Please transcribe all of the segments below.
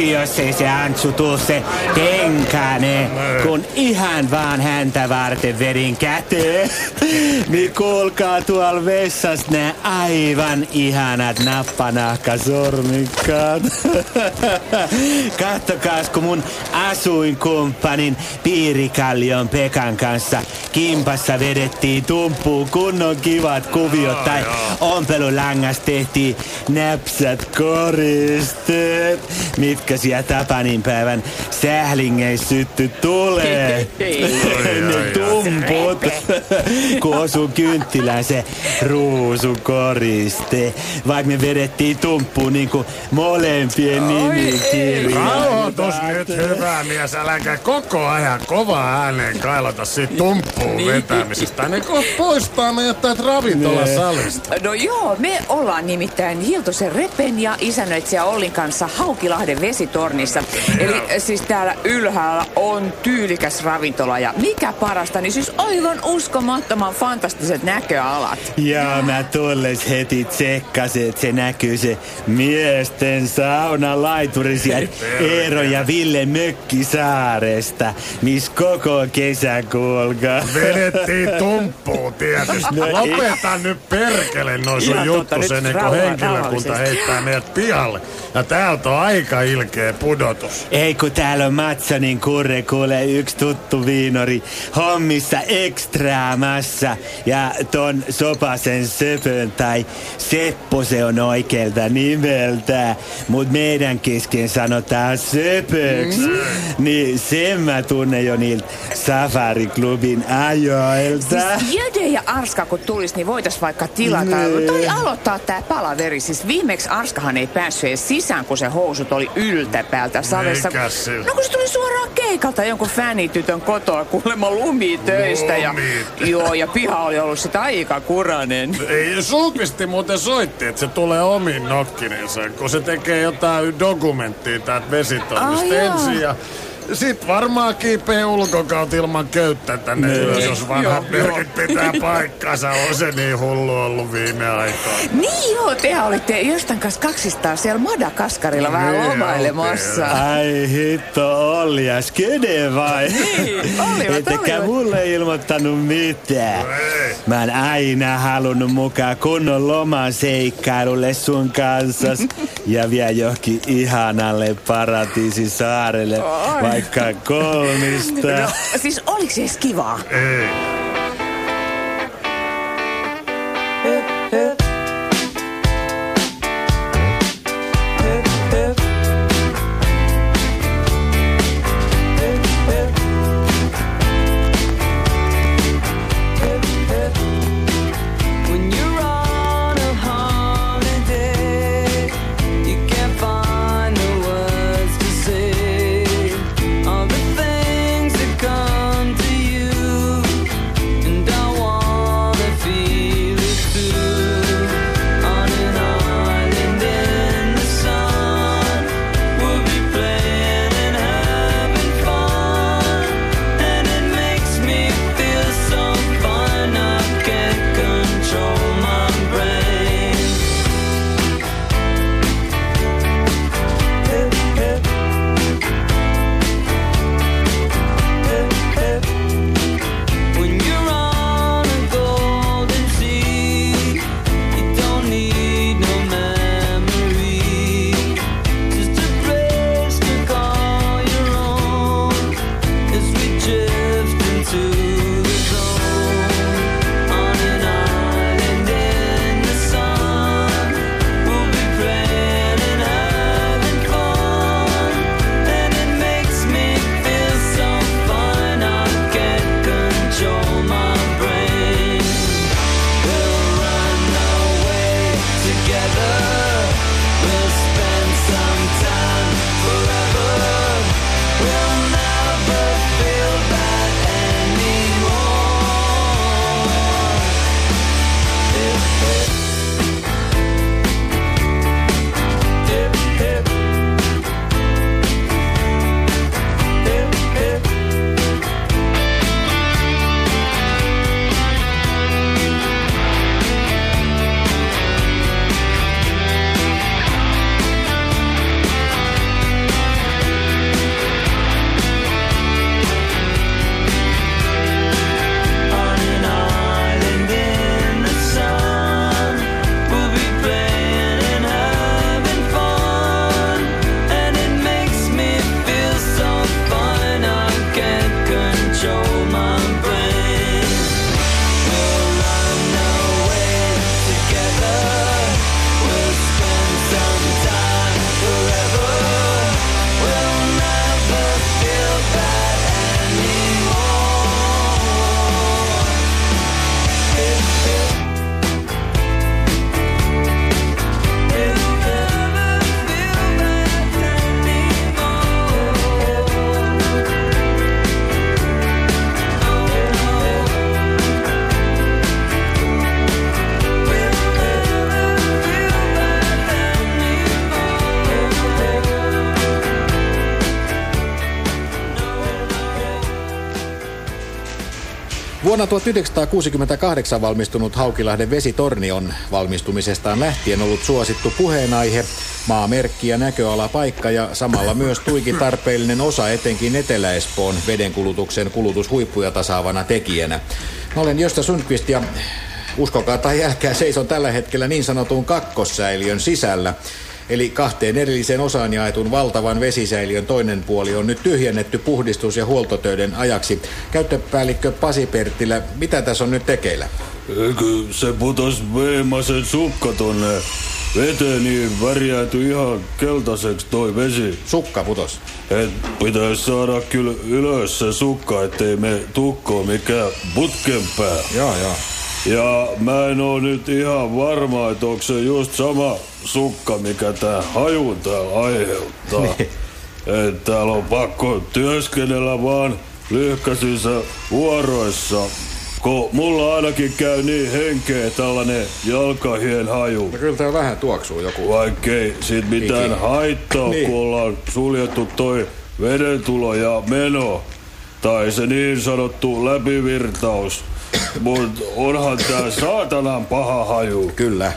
jos ei se Antsu tuu se kenkäne, kun ihan vaan häntä varten vedin käteen. Niin kuulkaa tuolla vessas nää aivan ihanat nappanahkasormikkaat. Kattokaas, kun mun asuinkumppanin Piirikallion Pekan kanssa kimpassa vedettiin tumppuun kunnon kivat kuviot tai ompelulangasta tehtiin näpsät koristeet, mitkä siellä Tapanin päivän sählingeissä sytty tulee. ne tumput, kun osuu kynttilään se ruusukoriste. Vaikka me vedettiin tumppuun niinku molempien nimikirjaa. Rauhoitus nyt, hyvä mies. Äläkä koko ajan kova ääneen kailata siitä tumppuun vetämisestä. Ne kohta poistaa meidät täältä ravintolasalista. No joo, me ollaan nimittäin Hiltosen Repen ja isännöitsijä Ollin kanssa Haukilahden vesitornissa. Eli äh, siis täällä ylhäällä on tyylikäs ravintola ja mikä parasta, niin siis aivan uskomattoman fantastiset näköalat. Ja mä tulles heti tsekkasin, että se näkyy se miesten sauna laituri sieltä Eero ja Ville Mökkisaaresta, miss koko kesä kuulkaa. Vedettiin tumppuun tietysti. No. Lopeta nyt perkele noin sun Ihan totta, juttus nyt ennen kuin rauha- henkilökunta rauhallisesti. heittää meidät pihalle. Ja täältä on aika ilkeä pudotus. Ei kun täällä on Matsonin kurre kuule yksi tuttu viinori hommissa ekstraamassa. Ja ton Sopasen söpön tai Seppo se on oikealta nimeltä. Mut meidän kesken sanotaan söpöks. Niin sen mä tunnen jo niiltä Safari-klubin ajoilta. Siis Jöde ja Arska kun tulis, niin voitais vaikka tilata tai aloittaa tää palaveri. Siis viimeksi Arskahan ei päässyt edes sisään, kun se housut oli yltäpäältä savessa. Mikäs sillä? No kun se tuli suoraan keikalta jonkun fänitytön kotoa kuulemma lumitöistä. Ja, Lumitöistä. joo, ja piha oli ollut sitä aika kuranen. Ei, Sulpisti muuten soitti, että se tulee omiin nokkinensa, kun se tekee jotain dokumenttia täältä vesitoimista ensin ja sit varmaan kiipee ulkokaut ilman köyttä tänne ylös, jos vanhat merkit pitää paikkansa. On se niin hullu ollut viime aikoina. Niin joo, te olitte jostain kanssa kaksistaan siellä Madagaskarilla vähän Niin lomailemassa. Ai hitto, Olli ja Skede vai? Niin, olivat, Ettekä olivat. mulle ilmoittanut mitään. Ei. Mä oon aina halunnut mukaan kunnon loman seikkailulle sun kanssa. ja vielä johonkin ihanalle paratiisisaarelle, vaikka kolmista. No, siis oliks se edes kivaa? Ei. Vuonna 1968 valmistunut Haukilahden vesitorni on valmistumisestaan lähtien ollut suosittu puheenaihe, maamerkki ja näköalapaikka ja samalla myös tuiki tarpeellinen osa etenkin Etelä-Espoon vedenkulutuksen kulutushuippuja tasaavana tekijänä. Mä olen Josta Sundqvist ja uskokaa tai älkää seison tällä hetkellä niin sanotun kakkossäiliön sisällä. Eli kahteen erilliseen osaan jaetun valtavan vesisäiliön toinen puoli on nyt tyhjennetty puhdistus- ja huoltotöiden ajaksi. Käyttöpäällikkö Pasi Perttilä, mitä tässä on nyt tekeillä? Eikö se putos Veemasen sukka tonne veteen, niin värjääntyi ihan keltaiseksi toi vesi. Sukka putos. Et pitäis saada kyllä ylös se sukka, ettei me tukkoon mikään putkenpää. Joo, joo. Ja mä en oo nyt ihan varma, että onko se just sama sukka, mikä tää hajun täällä aiheuttaa. Et täällä on pakko työskennellä vaan lyhkäisissä vuoroissa. Kun mulla ainakin käy niin henkeä tällainen jalkahien haju. No kyllä täällä vähän tuoksuu joku. Vaikkei siitä mitään Iki. haittaa, Niin. kun ollaan suljettu toi vedentulo ja meno. Tai se niin sanottu läpivirtaus. Mut onhan tää saatanan paha haju. Kyllä.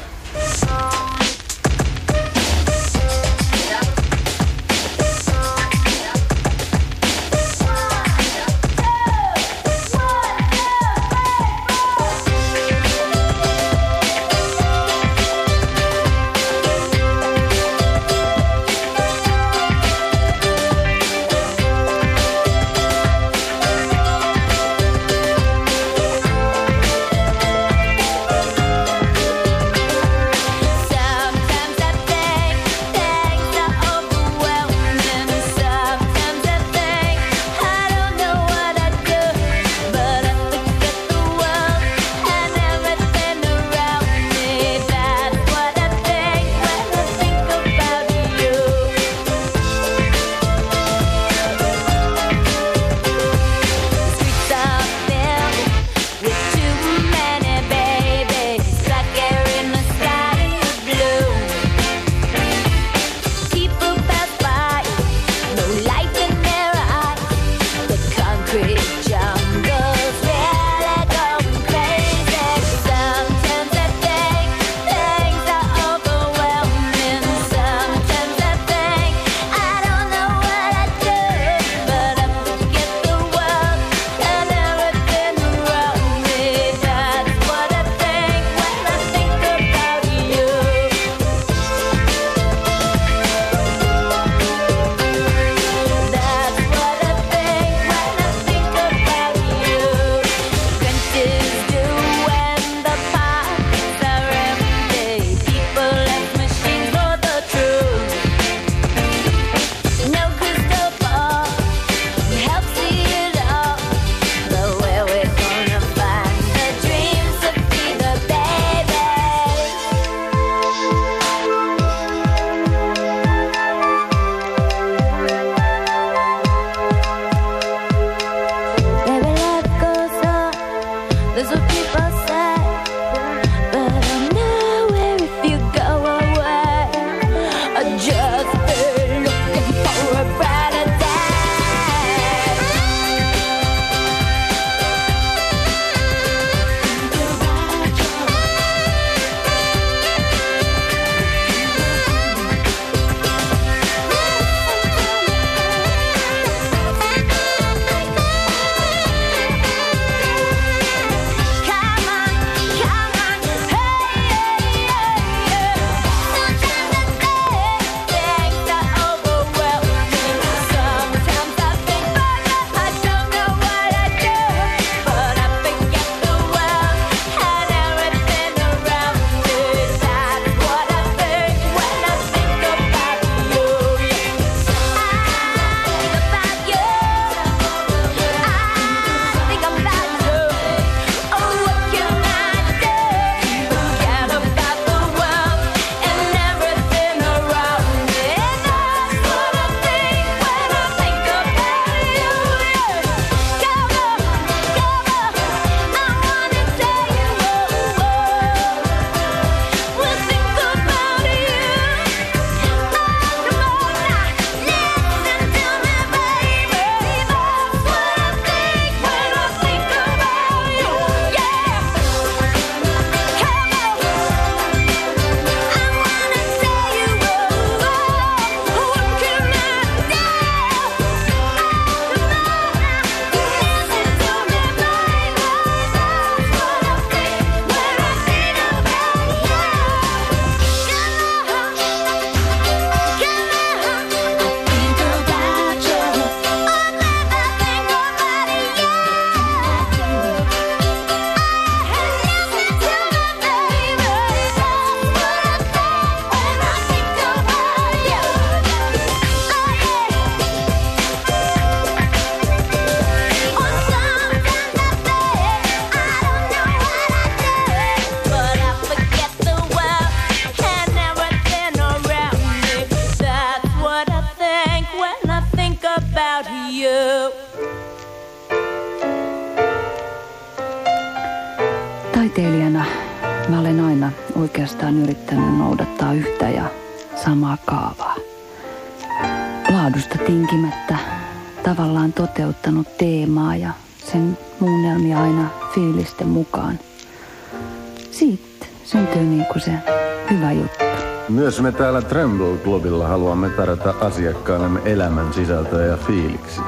Myös me täällä Tremble Clubilla haluamme tarjota asiakkaillemme elämän sisältöjä ja fiiliksiä.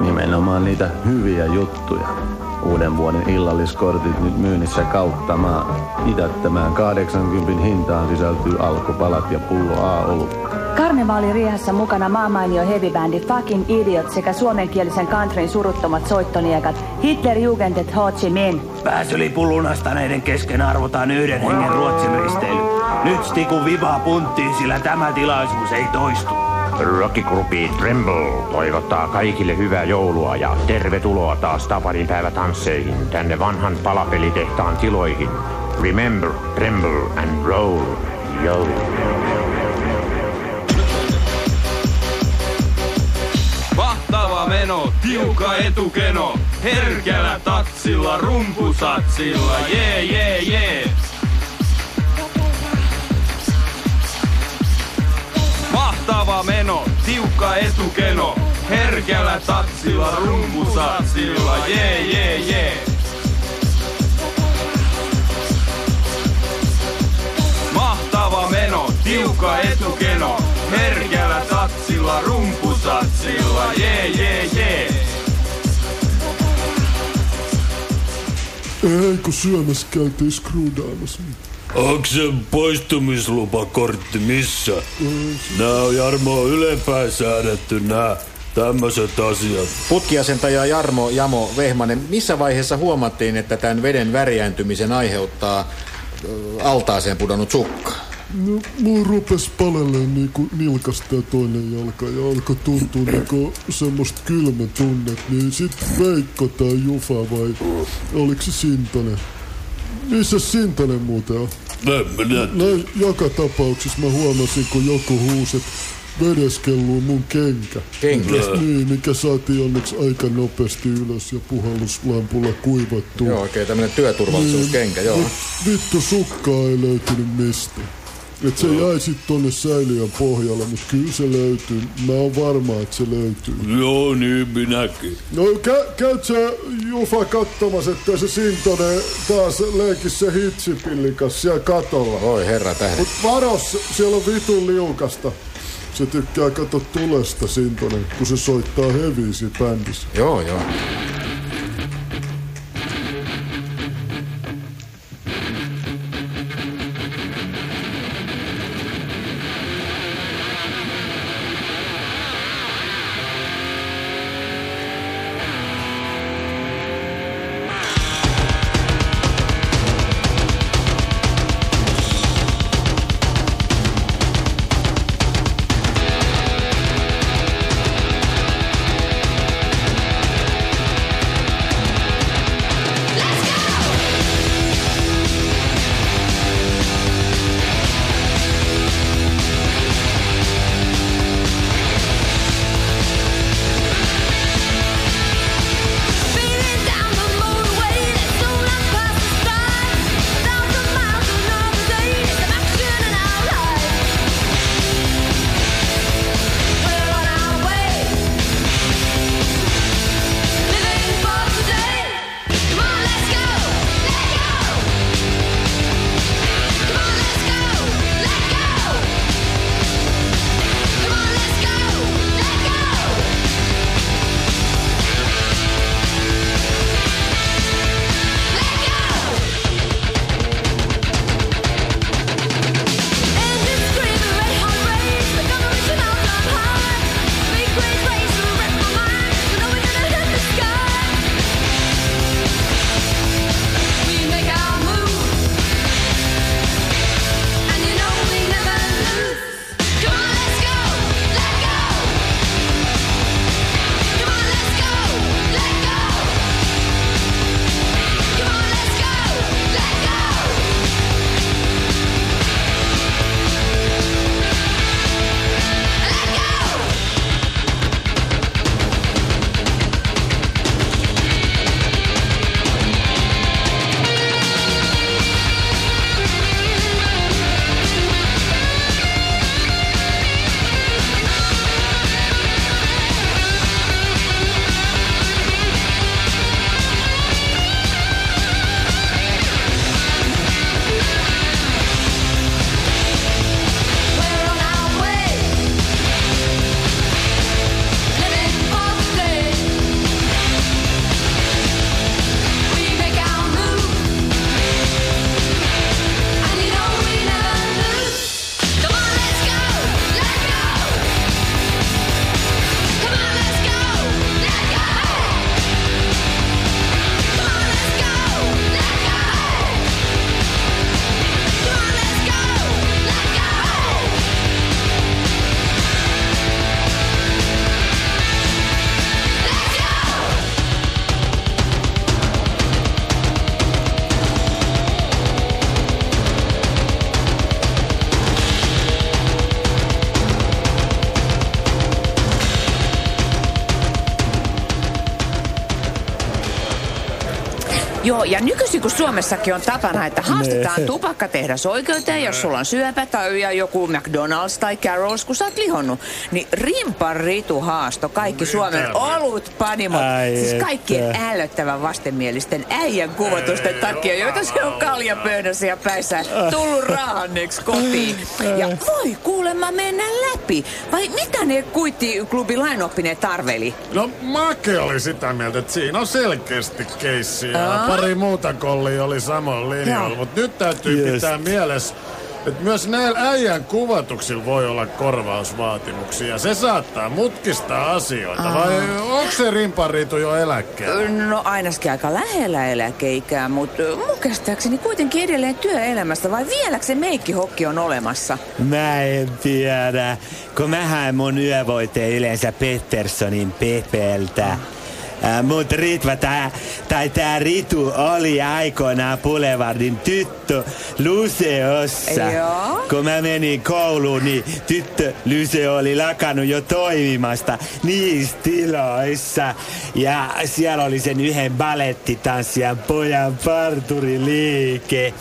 Nimenomaan niitä hyviä juttuja. Uuden vuoden illalliskortit nyt myynnissä kautta maa. Mitättömään 80 hintaan sisältyy alkupalat ja pullo A-olutta. Karnevaaliriehassa mukana maamainio heavybändi Fucking Idiot sekä suomenkielisen countryn suruttomat soittoniekat Hitler Jugendet Ho Chi Minh. Pääsylipun lunastaneiden kesken arvotaan yhden hengen Ruotsin risteily. Nyt Stiku vivaa punttiin, sillä tämä tilaisuus ei toistu. Rockigrupi Tremble toivottaa kaikille hyvää joulua ja tervetuloa taas Tapanin päivätansseihin tänne vanhan palapelitehtaan tiloihin. Remember, tremble and roll, yo. Mahtava meno, tiukka etukeno, herkällä tatsilla, rumpusatsilla, jee jee jee. Mahtava meno, tiukka etukeno, herkällä tatsilla, rumpusatsilla, jee jee jee. Mahtava meno, tiukka etukeno, herkällä tatsilla, rumpusatsilla, jee jee jee. Ei, kun syömässä käytiin skruudaamassa. Onko se poistumislupakortti missä? Nää on Jarmo ylempään säädetty nää tämmöiset asiat. Putkiasentaja Jarmo Jamo Vehmanen, missä vaiheessa huomattiin, että tämän veden värjääntymisen aiheuttaa altaaseen pudonnut sukka? No, mulla rupes paleleen niinku nilkasta tää toinen jalka ja alkoi tuntua niinku semmoista kylmä tunnet, niin sit Veikko tai Jufa vai oliko se Sintonen? Missä Sintonen muuten on? En minä No, joka tapauksessa mä huomasin, kun joku huusi, että vedeskelluu mun kenkä. Kenkä? Niin, mikä saatiin onneksi aika nopeasti ylös ja puhalluslampulla kuivattua. Joo, oikein tämmönen työturvallisuuskenkä, joo. Mut vittu sukkaa ei löytynyt mistä. Et se jäi sit tonne säiliön pohjalle, mut kyllä se löytyy. Mä oon varma, että se löytyy. Joo, niin minäkin. No kä- käyt sä Jufa katsomassa, että se Sintonen taas leikis se hitsipillikas siellä katolla. Oi herra tähden. Mut varos, siellä on vitun liukasta. Se tykkää kato tulesta Sintonen, kun se soittaa heviisi bändissä. Joo, joo. Ja nykyisin kun Suomessakin on tapana, että haastetaan tupakkatehdas oikeuteen, jos sulla on syöpä tai joku McDonald's tai Carol's, kun sä oot lihonnut, niin Rimpan Ritu haasto kaikki Suomen olut panimot, Ai siis kaikkien ällöttävän vastenmielisten äijän kuvatusten takia, joita se on kaljapöydässä ja päissä tullut raahanneeksi kotiin. Ja voi kuulemma mennä läpi. Vai mitä ne kuittiklubin lainoppineet tarveli? No Make oli sitä mieltä, että siinä on selkeästi keissi ja Aa. pari muuta kollia oli samoin linjoilla. Joo. Mutta nyt täytyy Just. pitää mielessä, että myös näillä äijän kuvatuksilla voi olla korvausvaatimuksia. Se saattaa mutkistaa asioita. Aa. Vai onko se rimparitu jo eläkkeellä? No ainakin aika lähellä eläkeikää, mutta mun käsittääkseni kuitenkin edelleen työelämässä, vai vieläkö se meikkihokki on olemassa? Mä en tiedä, kun mä haen mun yövoiteen yleensä Petterssonin Pepeltä. Äh, mut Ritva, tää, tai tää Ritu oli aikoinaan Boulevardin tyttö Luseossa. Joo. Kun mä menin kouluun, niin tyttö Lyse oli lakannut jo toimimasta niissä tiloissa. Ja siellä oli sen yhden balettitanssijan pojan parturiliike.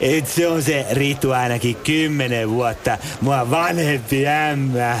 Et se on se Ritu ainakin kymmenen vuotta mua vanhempi ämmä.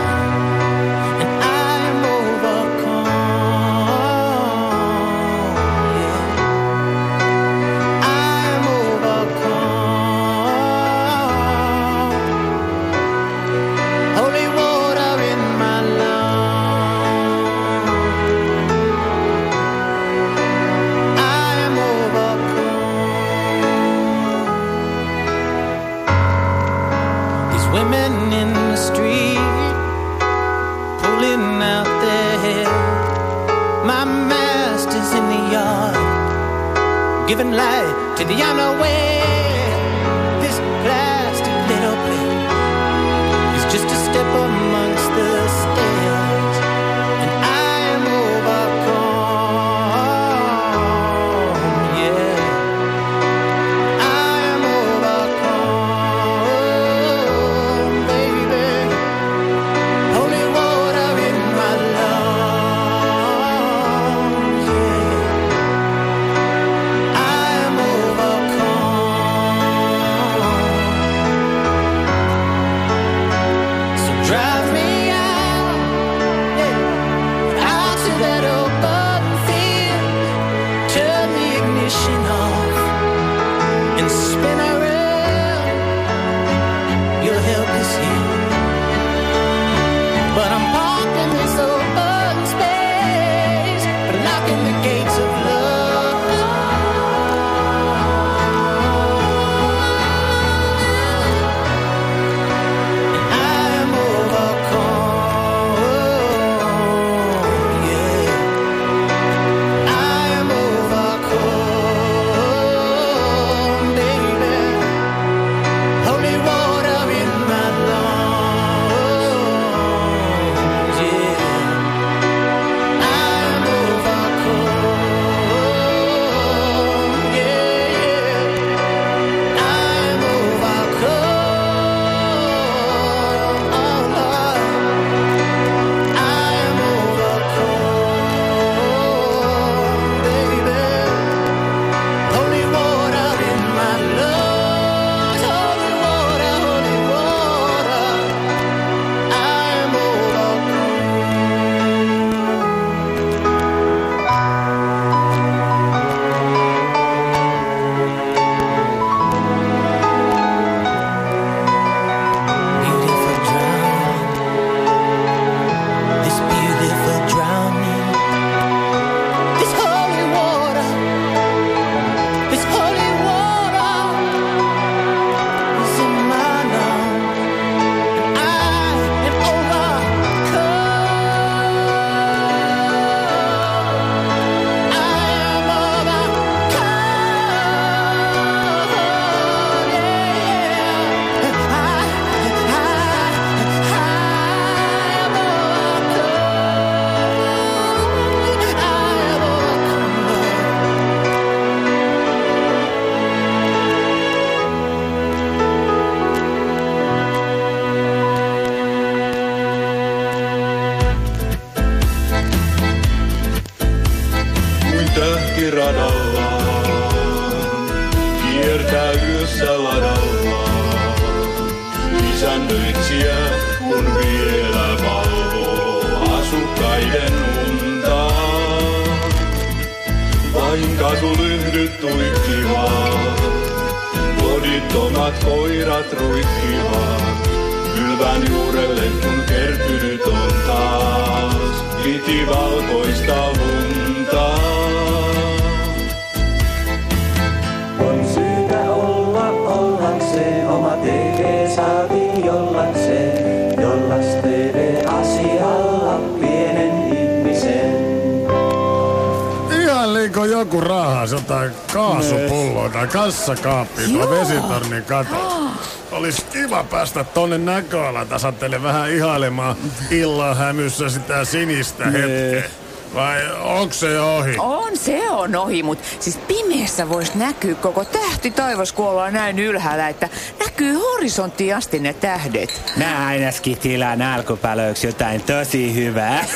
Tai kassakaappia tuolla Joo. vesitornin katolla. Olisi kiva päästä tonne näköalan tasattele vähän ihailemaan illan hämyssä sitä sinistä hetkeä. Vai onko se ohi? On, se on ohi, mutta siis pimeässä voisi näkyä koko tähti taivas, kun ollaan näin ylhäällä, että näkyy horisonttiin asti ne tähdet. Mä ainakin tilaan alkupalöiksi jotain tosi hyvää.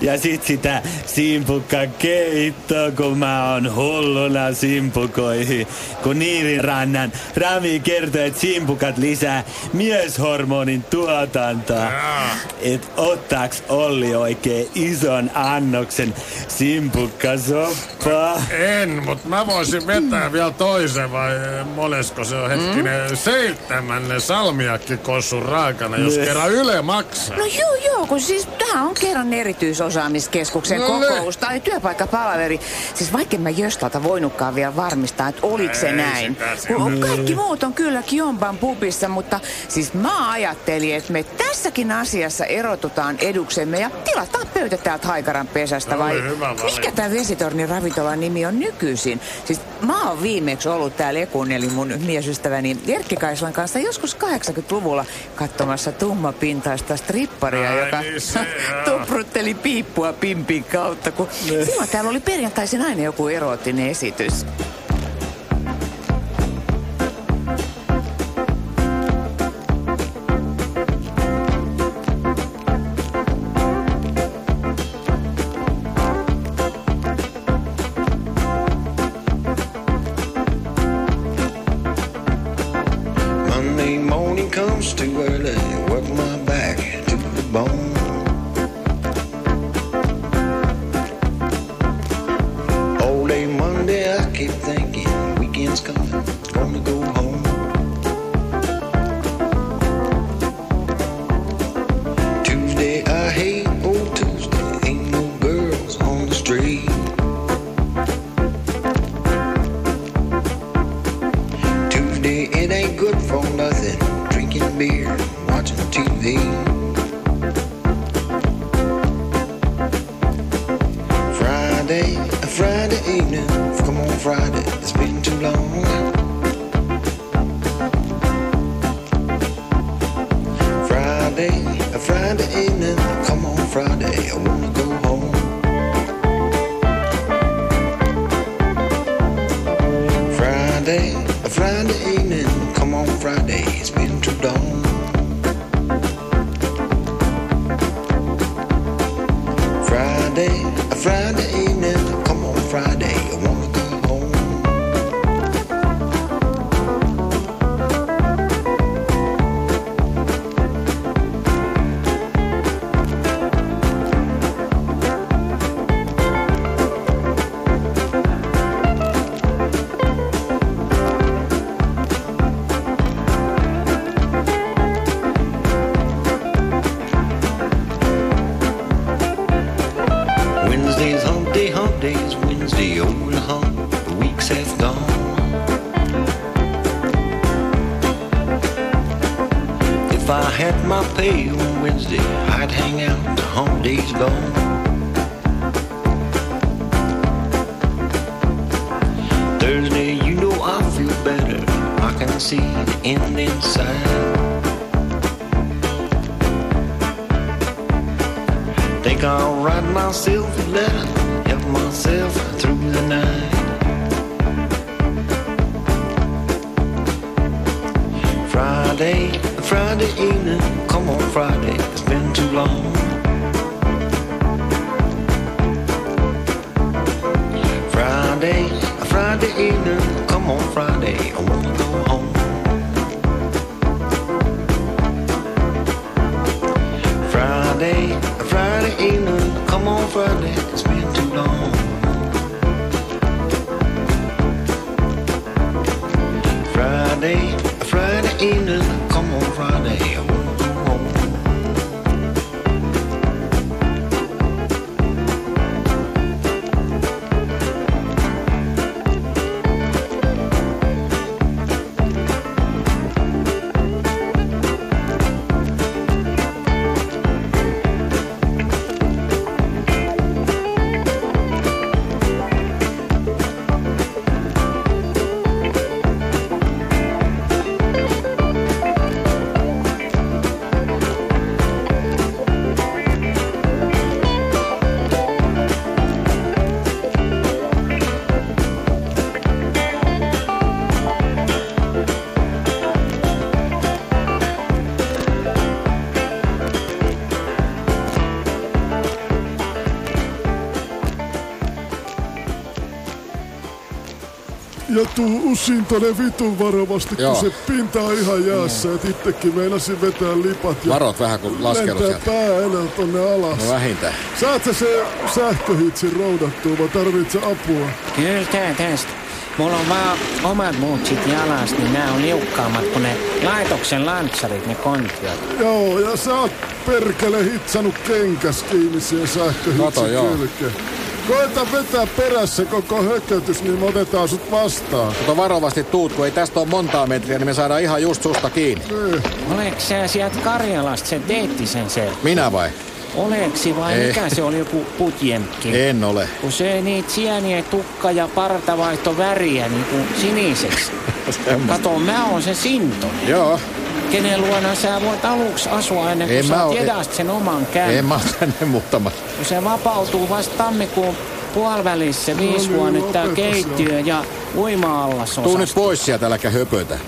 Ja sit sitä simpukka keittoa, kun mä oon hulluna simpukoihin. Kun Niirin rannan Rami kertoi, että simpukat lisää mieshormonin tuotantoa. Et ottaaks Olli oikein ison annoksen simpukkasoppaa? En, mutta mä voisin vetää vielä toisen vai monesko se on hetkinen mm? Seitsemännen salmiakkikossun raakana, jos Ne. kerran Yle maksaa. No joo, joo, kun siis tää on kerran erityisosaamiskeskuksen No ne. kokous tai työpaikkapalaveri. Siis vaikka mä Jöstalta voinutkaan vielä varmistaa, että oliko se näin. sitä Kun se- kaikki muut on kyllä Kiomban pubissa, mutta siis mä ajattelin, että me tässäkin asiassa erotutaan eduksemme ja tilataan pöytä täältä Haikaran pesästä No, vai valinta. mikä tämä Vesitornin ravintolan nimi on nykyisin? Siis mä oon viimeksi ollut täällä Ekun, eli mun miesystäväni Erkki Kaislan kanssa joskus 80-luvulla katsomassa tummapintaista stripparia, Ai joka niin joo. tuprutteli piippua pimpin kautta, kun silloin täällä oli perjantaisin aina joku eroottinen esitys. Ja tuu usin tonne vitun varovasti, Joo. kun se pinta on ihan jäässä. Et ittekin meinasin vetää lipat ja Varot vähän, kun laskelu lentää sieltä. pää edellä tonne alas. No vähintään. Saat sä se sähköhitsin roudattua vai tarvit sä apua? Kyllä tää tästä. Mulla on vaan omat muutsit jalas, niin nämä on liukkaammat kuin ne laitoksen lantsarit, ne kontiot. Joo, ja sä oot perkele hitsannut kenkäs kiinni siihen Kato, sähköhitsin joo. kylkeen. Koeta vetää perässä koko hökötys, niin me otetaan sut vastaan. Mutta varovasti tuut, kun ei tästä ole montaa metriä, niin me saadaan ihan just susta kiinni. Oleks sä sieltä Karjalasta se Deettisen se? Minä vai? Oleksi vai Ei. mikä se oli joku putjemkki? En ole. Kun söi niitä sieniä, tukka ja parta vaihto väriä niin kuin siniseksi. Kato, mä oon se Sintonen. Joo. Kenen luona sä voit aluksi asua ennen kuin En sä jedast sen oman käyn. En mä tänne muuttama. Kun se vapautuu vasta tammikuun puolivälissä viisi huonetta, lopeta se. keittiö ja uima-allas Tuu nyt pois sieltä, äläkä höpötä.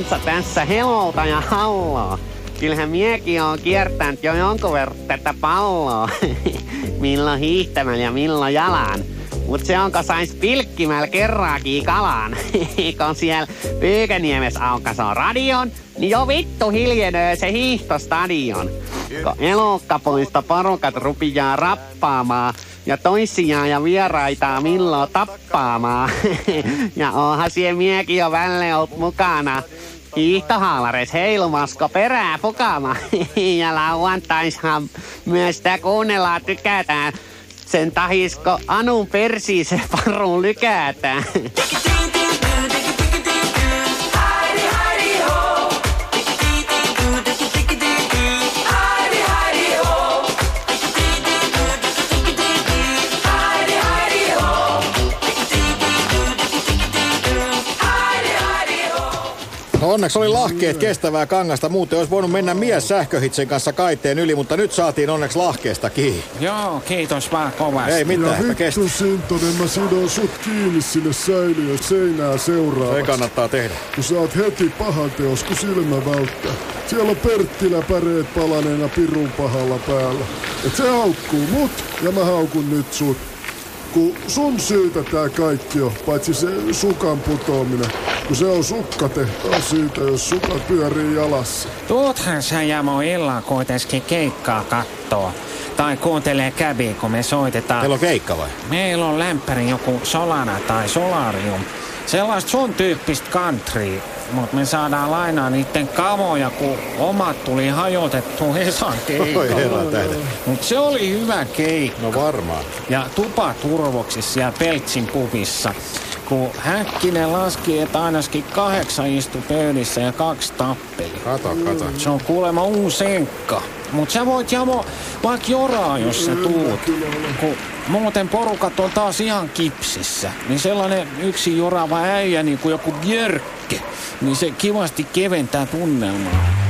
Antsa tässä helolta ja halloo. Kyllähän miekin on kiertänyt jo jonkun verran tätä palloa. milloin hiihtämällä ja milloin jalan. Mut se onko sais pilkkimällä kerraakin kalaan. Kun siellä Pyykäniemes aukasoo radion, niin jo vittu hiljenee se hiihtostadion. Kun elokkapuista porukat rupiaa rappaamaan ja toisiaan ja vieraita milloin tappaamaan. ja onhan siellä miekin jo välle ollut mukana. Hiihtohaalareis heilumasko perää pukama. ja lauantaishan myös sitä kuunnellaan tykätään. Sen tahisko Anun persiin se paruun lykätään. Onneksi oli lahkeet kestävää kangasta, muuten olisi voinut mennä mies sähköhitsen kanssa kaiteen yli, mutta nyt saatiin onneksi lahkeesta kiinni. Joo, kiitos vaan kovasti. Ei mitään, ja vittu Sintonen, mä sidon sut kiinni sinne säiliön seinää seuraavaksi. Se kannattaa tehdä. Kun sä oot heti pahan teos, kun silmä välttää. Siellä on Perttilä päreet palaneena pirun pahalla päällä. Et se haukkuu mut ja mä haukun nyt sut. Kun sun syytä tää kaikki on, paitsi se sukan putoaminen. Kun se on sukkatehtaan syytä, jos sukat pyörii jalassa. Tuuthan sä Jamo illalla kuitenkin keikkaa kattoo. Tai kuuntelee käbi, kun me soitetaan. Teillä on keikka vai? Meillä on lämpäri joku Solana tai Solarium. Sellaista sun tyyppistä country, mutta me saadaan lainaa niiden kamoja, kun omat tuli hajotettu Hesan keikalla. tähden. Mut se oli hyvä keikka. No varmaan. Ja tupa turvoksissa siellä Peltsin pubissa. Kun Häkkinen laski, että ainakin kahdeksan istu pöydissä ja kaksi tappeli. Kato, kato. Se on kuulemma uusi enkka. Mut sä voit Jamo vaikka joraa, jos sä tuut. Kun muuten porukat on taas ihan kipsissä. Niin sellainen yksi jorava äijä, niin kuin joku Björkke, niin se kivasti keventää tunnelmaa.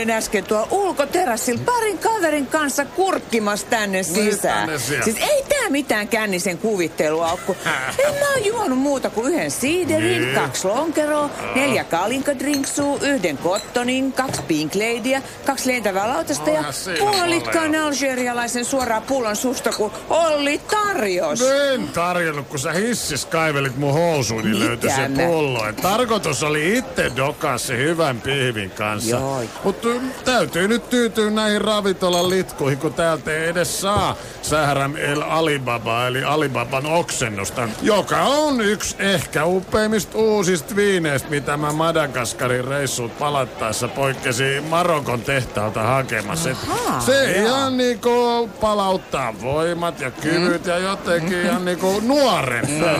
Jöden äsken tuolla ulkoterassilla parin kaverin kanssa kurkkimassa tänne sisään. tänne. Siis ei mitään kännisen kuvittelua ole, kun en mä oon juonut muuta kuin yhden siiderin, Niin. kaksi lonkeroa, neljä kalinkadrinksua, yhden kottonin, kaksi pink ladyä, kaksi lentävää lautasta ja puolikkaan algerialaisen suoraan pullon susta, kun Olli tarjos. En tarjonnut, kun sä hissis kaivelit mun housuun, niin löytyi se pullo. Et tarkoitus oli itse dokaa se hyvän pihvin kanssa. Mutta täytyy nyt tyytyä näihin ravintolan litkuihin, kun täältä ei edes saa Sähräm El Alibaba, eli Alibaban oksennusta, joka on yksi ehkä upeimmista uusista viineistä, mitä mä Madagaskarin reissuut palattaessa poikkesi Marokon tehtaalta hakemassa. Et Ahaa, se joo. ihan niinku palauttaa voimat ja kyvyt ja jotenkin ihan niinku nuorentaa.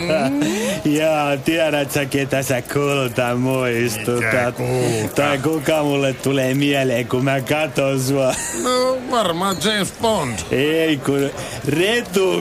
Jaa, tiedät sä ketä sä kulta muistutat? kulta? Tai kuka mulle tulee mieleen, kun mä katon sua? No varmaan James Bond. Ei kun Retu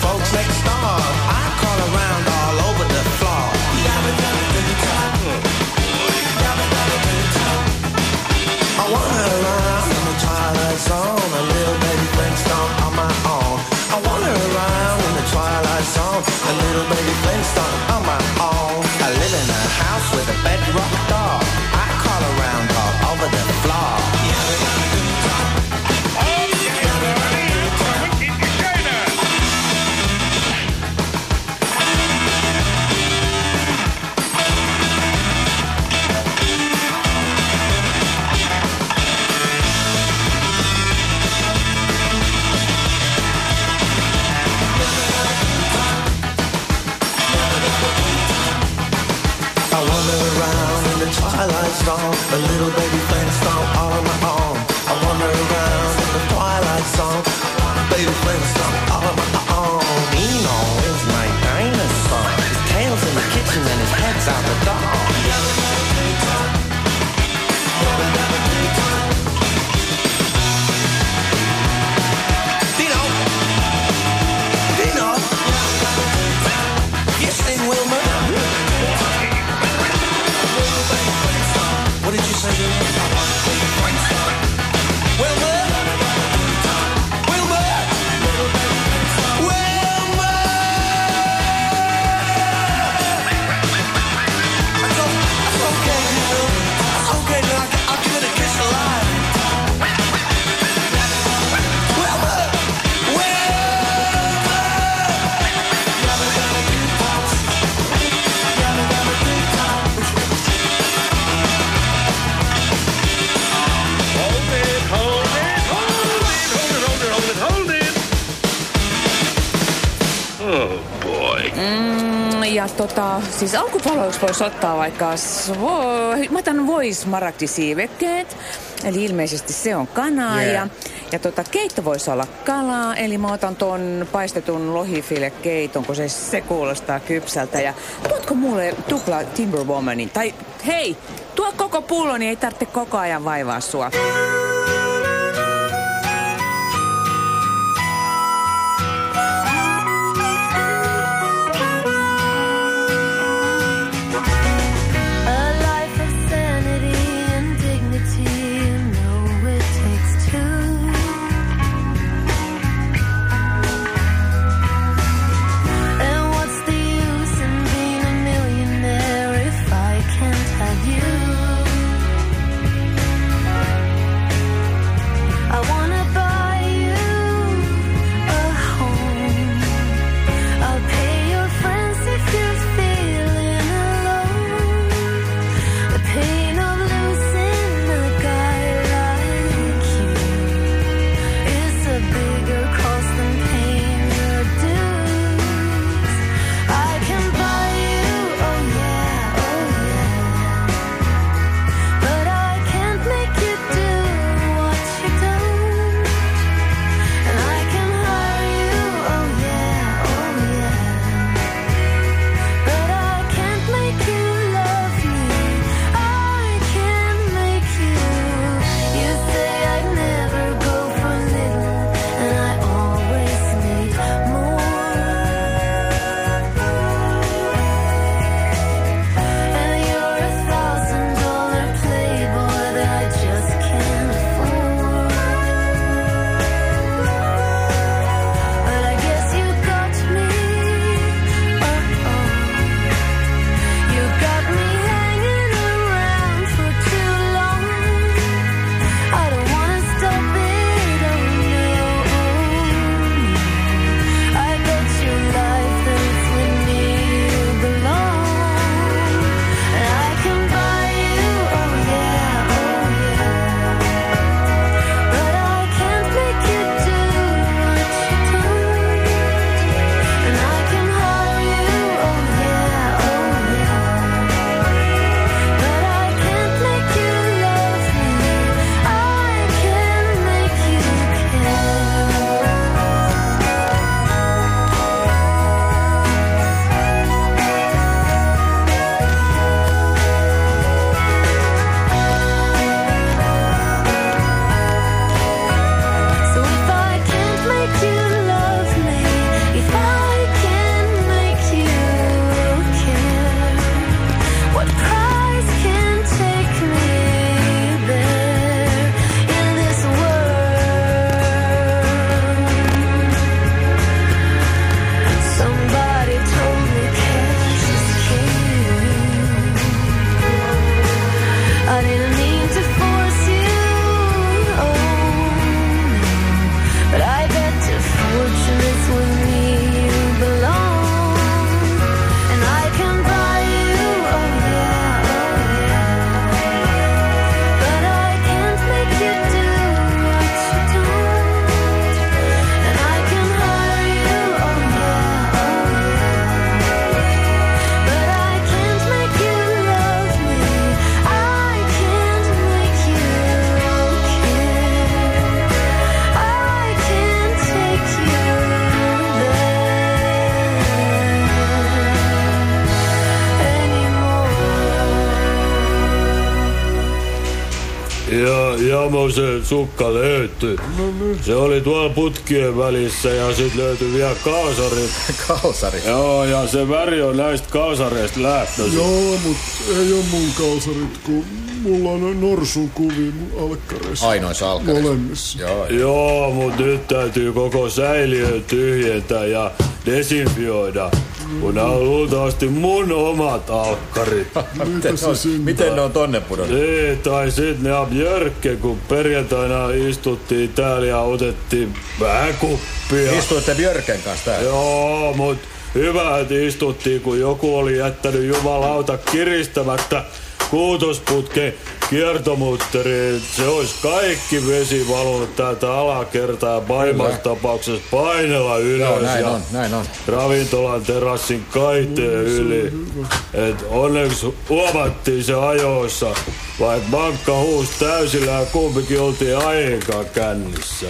folks next door. strong siis alkupaloiksi voisi ottaa vaikka, svo- mä otan voismaragdisiivekkeet, eli ilmeisesti se on kanaa Yeah. ja, ja tota, keitto voisi olla kalaa, eli mä otan ton paistetun lohifilekeiton, kun se, se kuulostaa kypsältä ja tuotko mulle tupla Timberwomanin, tai hei, tuo koko pullo, niin ei tarvitse koko ajan vaivaa sua. Sukka löytyi. Se oli tuolla putkien välissä ja sit löytyi vielä kaasarit. Kaasarit? Joo, ja se väri on näistä kaasareista lähtöisin. Joo, mut ei oo mun kalsarit, kun mulla on norsun kuvi mun alkkareissa. Ainoissa alkkareissa. Molemmissa. Joo, Joo, mut nyt täytyy koko säiliö tyhjentää ja desinfioida. On luultavasti mun omat alkkarit. Miten ne on, miten ne on tonne pudonnut? Niin, tai sit ne on Björkke, kun perjantaina istuttiin täällä ja otettiin vähän kuppia. Istuitte Björken kanssa täällä? Joo, mut hyvä, että istuttiin, kun joku oli jättänyt jumalauta kiristämättä, kuutosputken kiertomutteri, se olisi kaikki vesi valunut täältä alakertaa pahimmassa tapauksessa painella ylös Joo, näin ja on, näin on. ravintolan terassin kaiteen yli. Et onneksi huomattiin se ajoissa, vaikka mankka huusi täysillä ja kumpikin oltiin aikaa kännissä.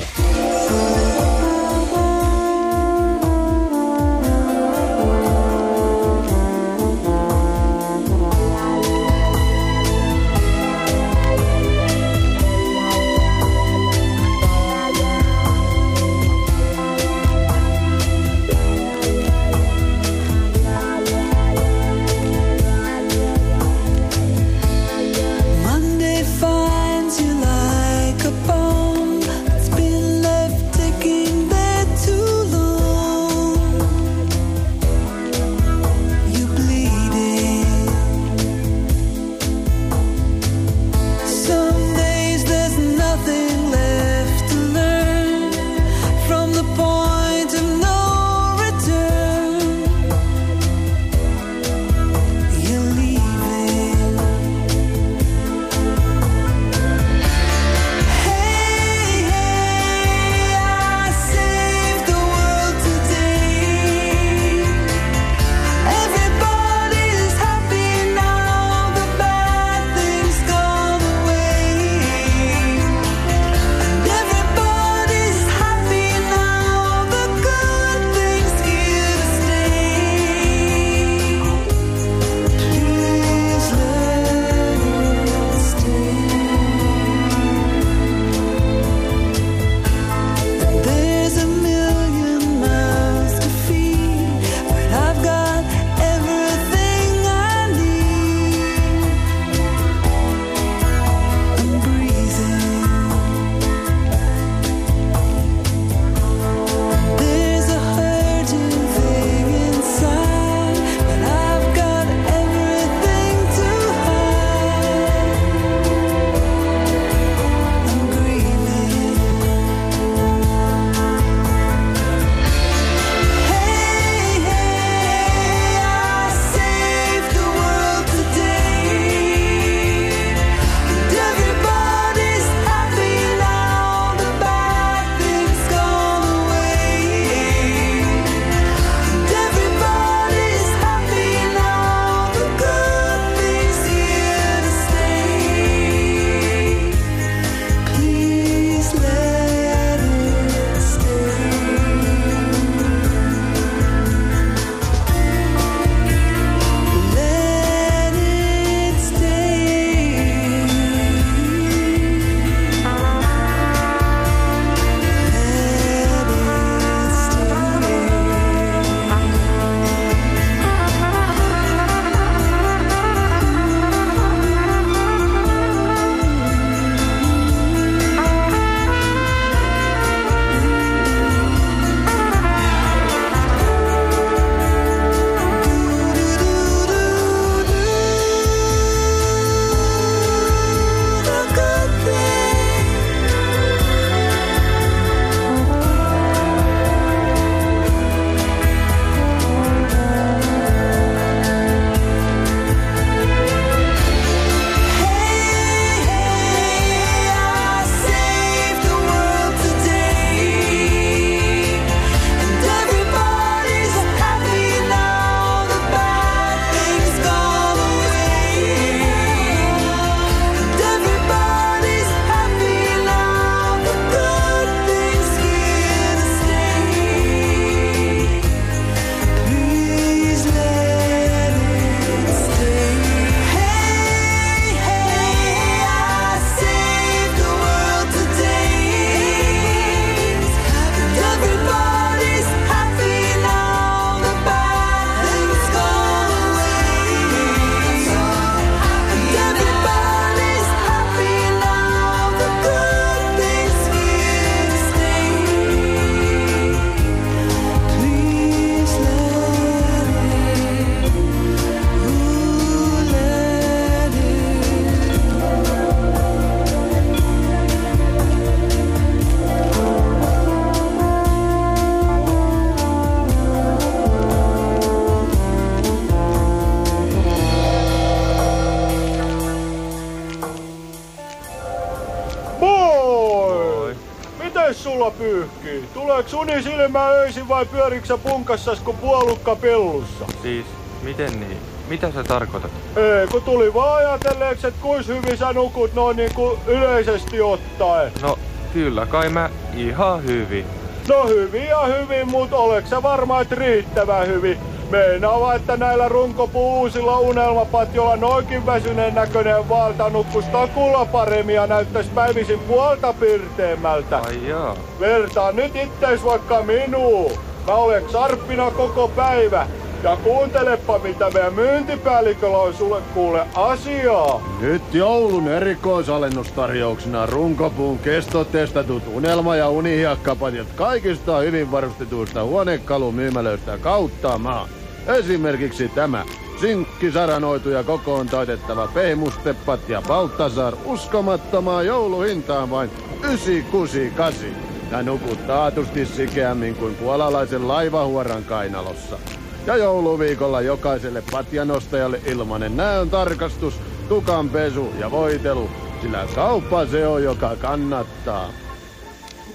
Uni silmää öisin vai pyöriksä punkassas kun puolukka pellussa? Siis, miten niin? Mitä sä tarkoitat? Ei, kun tuli vaan ajatelleeksi, että kuis hyvin sä nukut noin niinku yleisesti ottaen. No, kyllä kai mä ihan hyvin. No hyvin ja hyvin, mut oleks sä varma, että riittävän hyvin? Meinaa, että näillä runkopuusilla unelmapatjoilla noinkin väsyneen näköinen valta nukkus takulla paremmin ja näyttäis päivisin puolta pirteemmältä. Ai jaa. Vertaa nyt itteis vaikka minuu. Mä olen sarppina koko päivä. Ja kuuntelepa mitä meidän myyntipäälliköllä on sulle kuule asiaa. Nyt joulun erikoisalennustarjouksena runkopuun kestotestatut unelma- ja unihiakkapatjat kaikista hyvin varustetuista huonekalumyymälöistä kautta maan. Esimerkiksi tämä Sinkki saranoitu ja kokoon taitettava pehmusteppat ja Baltasar uskomattomaa jouluhintaan vain 968. Ja nukut taatusti sikeämmin kuin puolalaisen laivahuoran kainalossa. Ja jouluviikolla jokaiselle patjanostajalle ilmanen näön tarkastus, tukanpesu ja voitelu, sillä kauppa se on, joka kannattaa.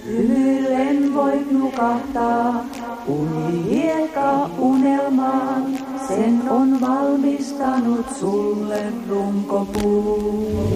Hymyillen voit nukahtaa, uni hieka unelmaan. Sen on valmistanut sulle runkopuu.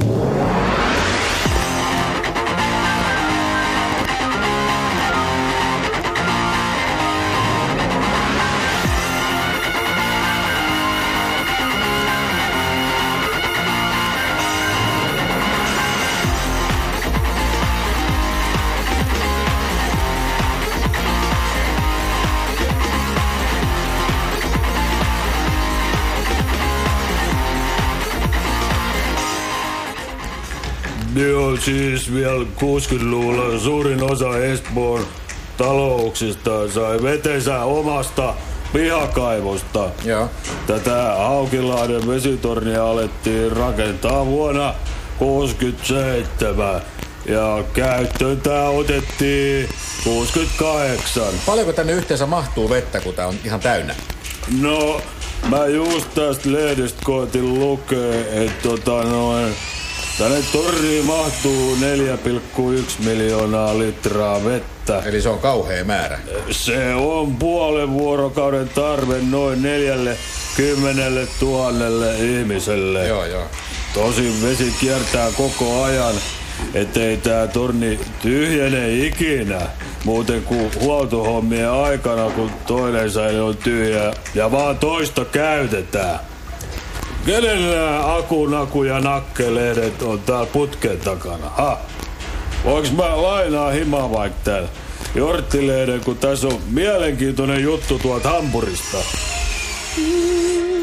Joo, siis vielä 60-luvulla suurin osa Espoon talouksista sai vetensä omasta pihakaivosta. Joo. Tätä Haukilahden vesitornia alettiin rakentaa vuonna 67 ja käyttöön tää otettiin 68. Paljonko tänne yhteensä mahtuu vettä, kun tää on ihan täynnä? No, mä just tästä lehdestä koetin lukea, että tota noin, tänne torniin mahtuu 4,1 miljoonaa litraa vettä. Eli se on kauhea määrä. Se on puolen vuorokauden tarve noin neljälle kymmenelle tuhannelle ihmiselle. Joo, joo. Tosin vesi kiertää koko ajan, ettei tää torni tyhjene ikinä. Muuten kuin huoltohommien aikana, kun toinen säili on tyhjä ja vaan toista käytetään. Kenellä aku, naku ja nakkelehdet on täällä putken takana? Ha? Voinko mä lainaa himaa vaikka täällä? Jorttilehden, kun tässä on mielenkiintoinen juttu tuolta Hampurista. Oh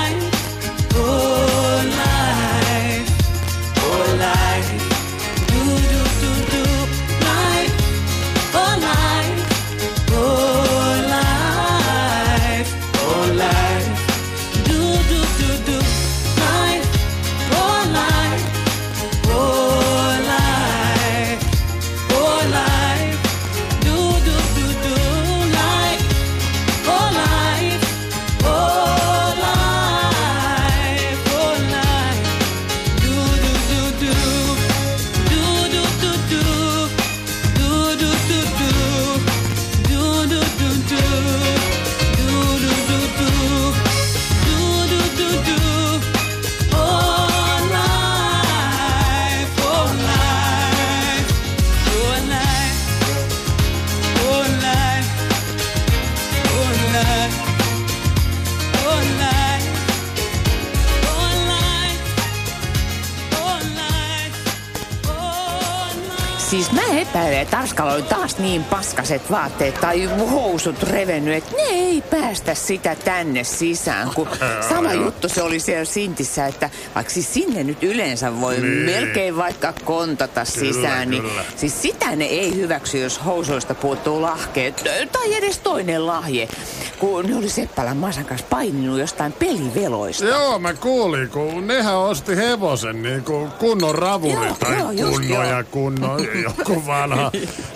epäilen, että Arskalla oli taas niin paskaset vaatteet tai housut revennyt, että ne ei päästä sitä tänne sisään. Kun sama juttu se oli siellä Sintissä, että vaikka siis sinne nyt yleensä voi Niin. melkein vaikka kontata Kyllä, sisään, niin kyllä. siis sitä ne ei hyväksy, jos housuista puuttuu lahkeet tai edes toinen lahje. Kun ne oli Seppälän Masan kanssa paininut jostain peliveloista. Joo, mä kuulin, kun nehän osti hevosen niin kuin kunnon ravuri Joo, tai joo, just kunnon joo. ja kunnon joku vanha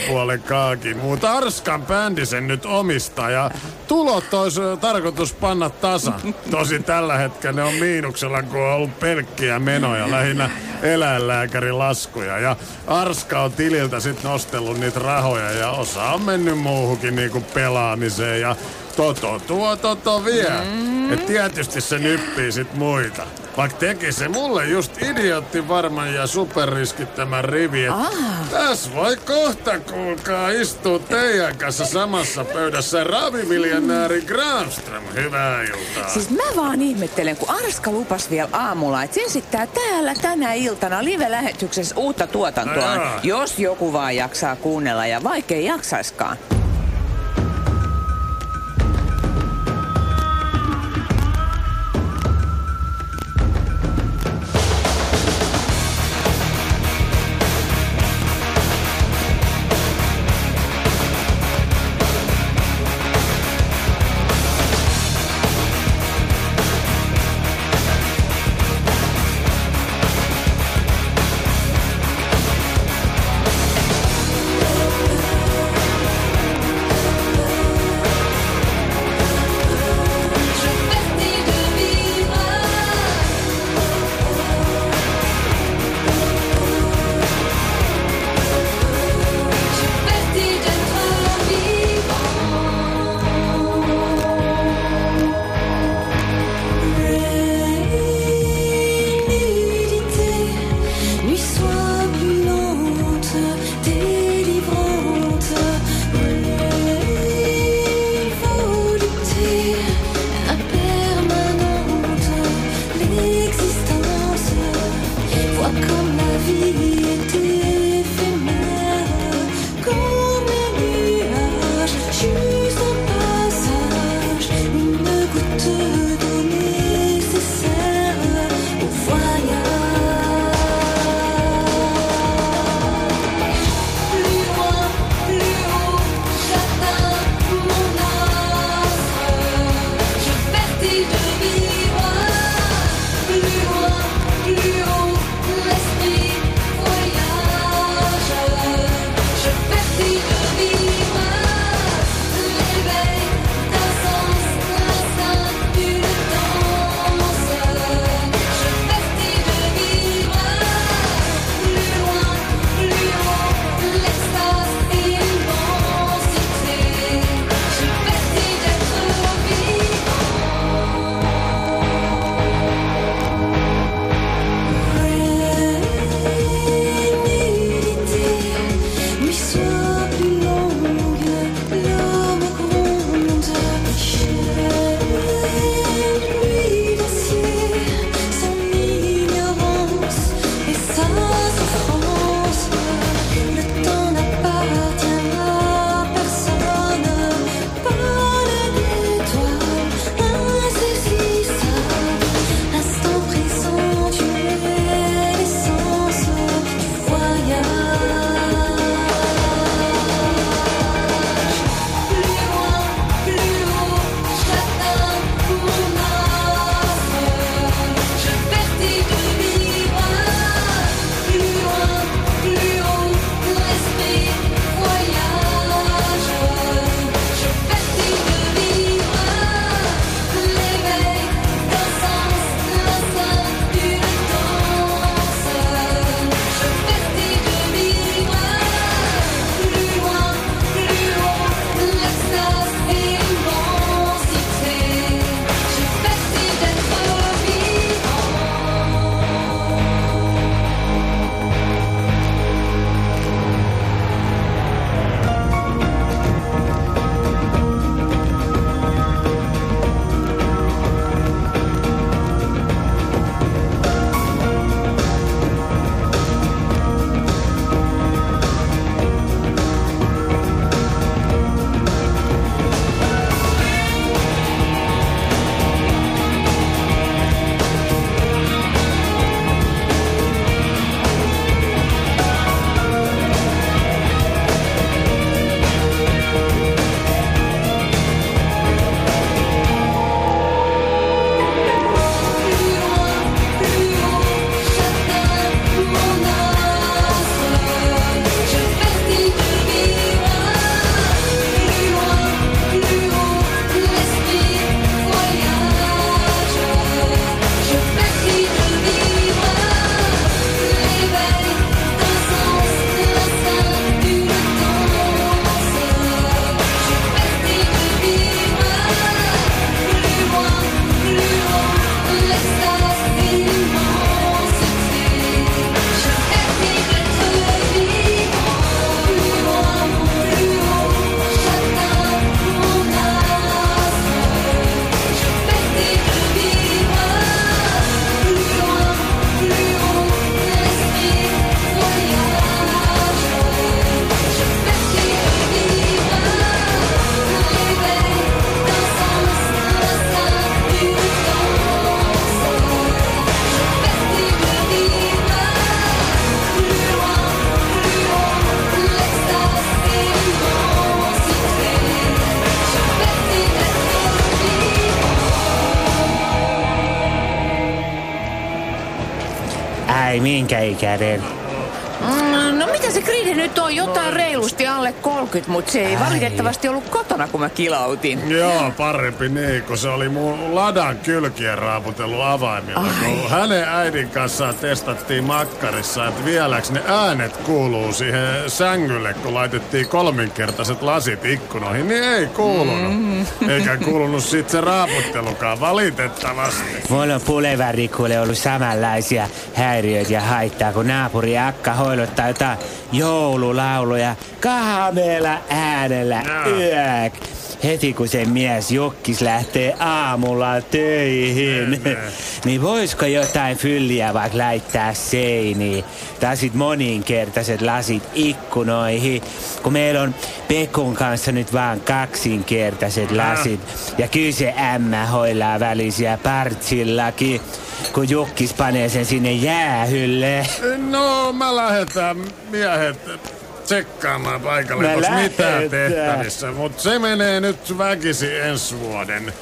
jalkapuolen kaakin. Mutta Arskan bändi sen nyt omistaa ja tulot olisi tarkoitus panna tasa. Tosi tällä hetkellä ne on miinuksella, kun on ollut pelkkiä menoja, lähinnä eläinlääkärin laskuja. Ja Arska on tililtä sitten nostellut niitä rahoja ja osa on mennyt muuhunkin niinku pelaamiseen ja Toto tuo, Toto vie. Mm. Et tietysti se nyppii sit muita. Vaikka teki se mulle just idiootti varman ja superriskittämän rivi. Et Tässä voi kohta, kuulkaa, istuu teidän kanssa samassa pöydässä ravimiljonääri Granström. Hyvää iltaa. Siis mä vaan ihmettelen, kun Arska lupas vielä aamulla, että se esittää täällä tänä iltana live-lähetyksessä uutta tuotantoa, No jos joku vaan jaksaa kuunnella ja vaikkei jaksaiskaan. Ai minkä ikäinen? Mm, no mitä se Gride nyt on? Jotain reilusti alle 30, mutta se ei valitettavasti ollut kotona, kun mä kilautin. Joo, parempi niin, kun se oli mun ladan kylkien raaputellut avaimilla. Kun hänen äidin kanssa testattiin makkarissa, että vieläks ne äänet kuuluu siihen sängylle, kun laitettiin kolminkertaiset lasit ikkunoihin, niin ei kuulunut. Mm. Eikä kuulunut sit se raaputtelukaan, valitettavasti. Mulla on pulevarikuule ollut samanlaisia häiriöitä ja haittaa, kun naapuri Akka hoilottaa jotain joululauluja kameella äänellä yök. Heti kun se mies Jokkis lähtee aamulla töihin, niin voisiko jotain fylliä vaikka laittaa seiniin? Tai sit moninkertaiset lasit ikkunoihin, kun meillä on Pekun kanssa nyt vaan kaksinkertaiset lasit. Ja kyllä se ämmä hoilaa välisiä partsillakin, kun Jukkis panee sen sinne jäähylle. No, mä lähetän miehet tsekkaamaan paikalle, onko mitään tehtävissä. Mutta se menee nyt väkisi ensi vuoden.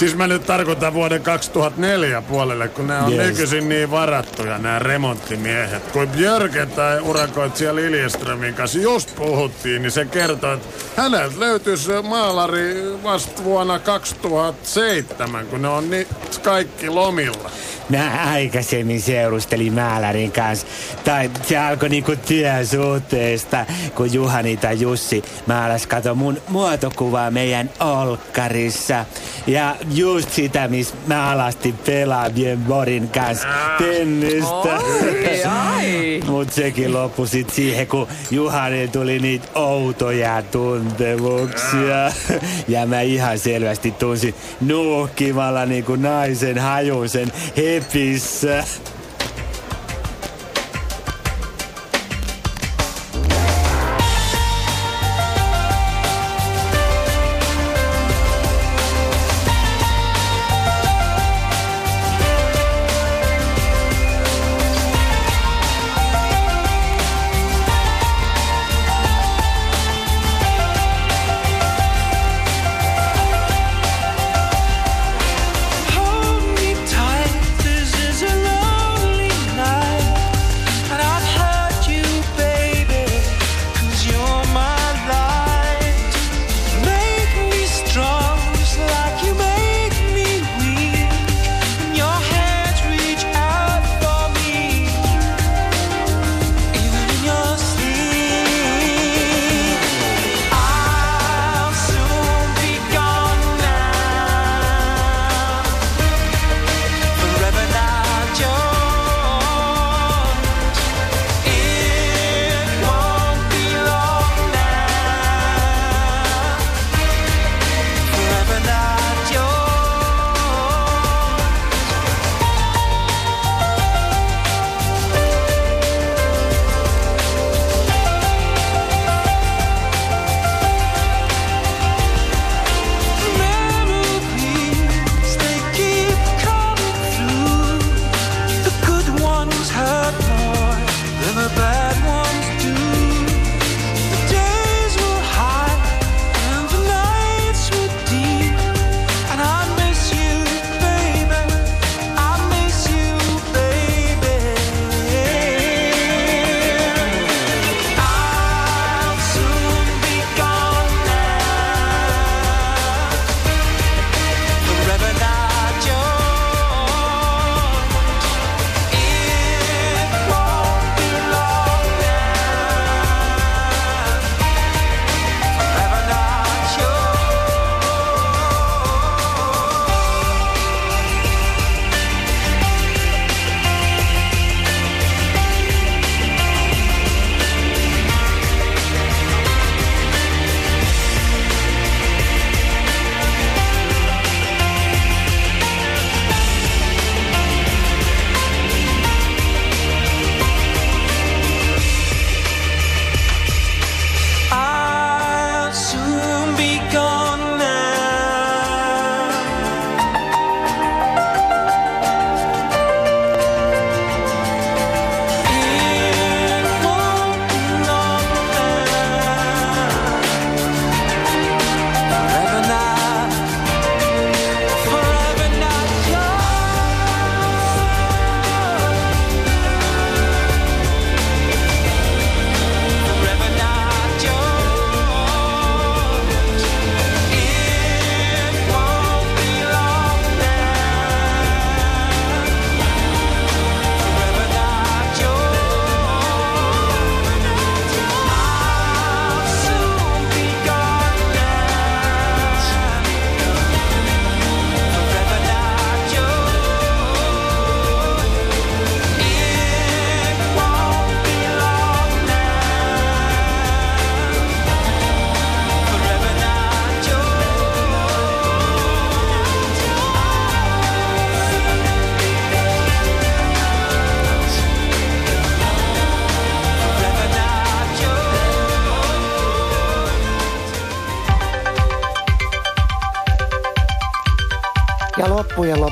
Siis mä nyt tarkoitan vuoden 2004 puolelle, kun nämä on Yes. nykyisin niin varattuja, nämä remonttimiehet. Kun Björke tai urakoitsija Liljeströmin kanssa just puhuttiin, niin se kertoi, että häneltä löytyisi maalari vasta vuonna 2007, kun ne on niin kaikki lomilla. Mä aikaisemmin seurustelin Maalarin kanssa. Tai se alkoi niinku työsuhteesta, kun Juhani tai Jussi maalas kato mun muotokuvaa meidän olkkarissa. Ja just sitä, missä mä alastin pelaavien Borin kanssa tennistä. Ai, ai. Mut sekin loppui sit siihen, kun Juhanil tuli niitä outoja tuntemuksia. Ja mä ihan selvästi tunsin nuuhkimalla niinku naisen hajusen hepissä.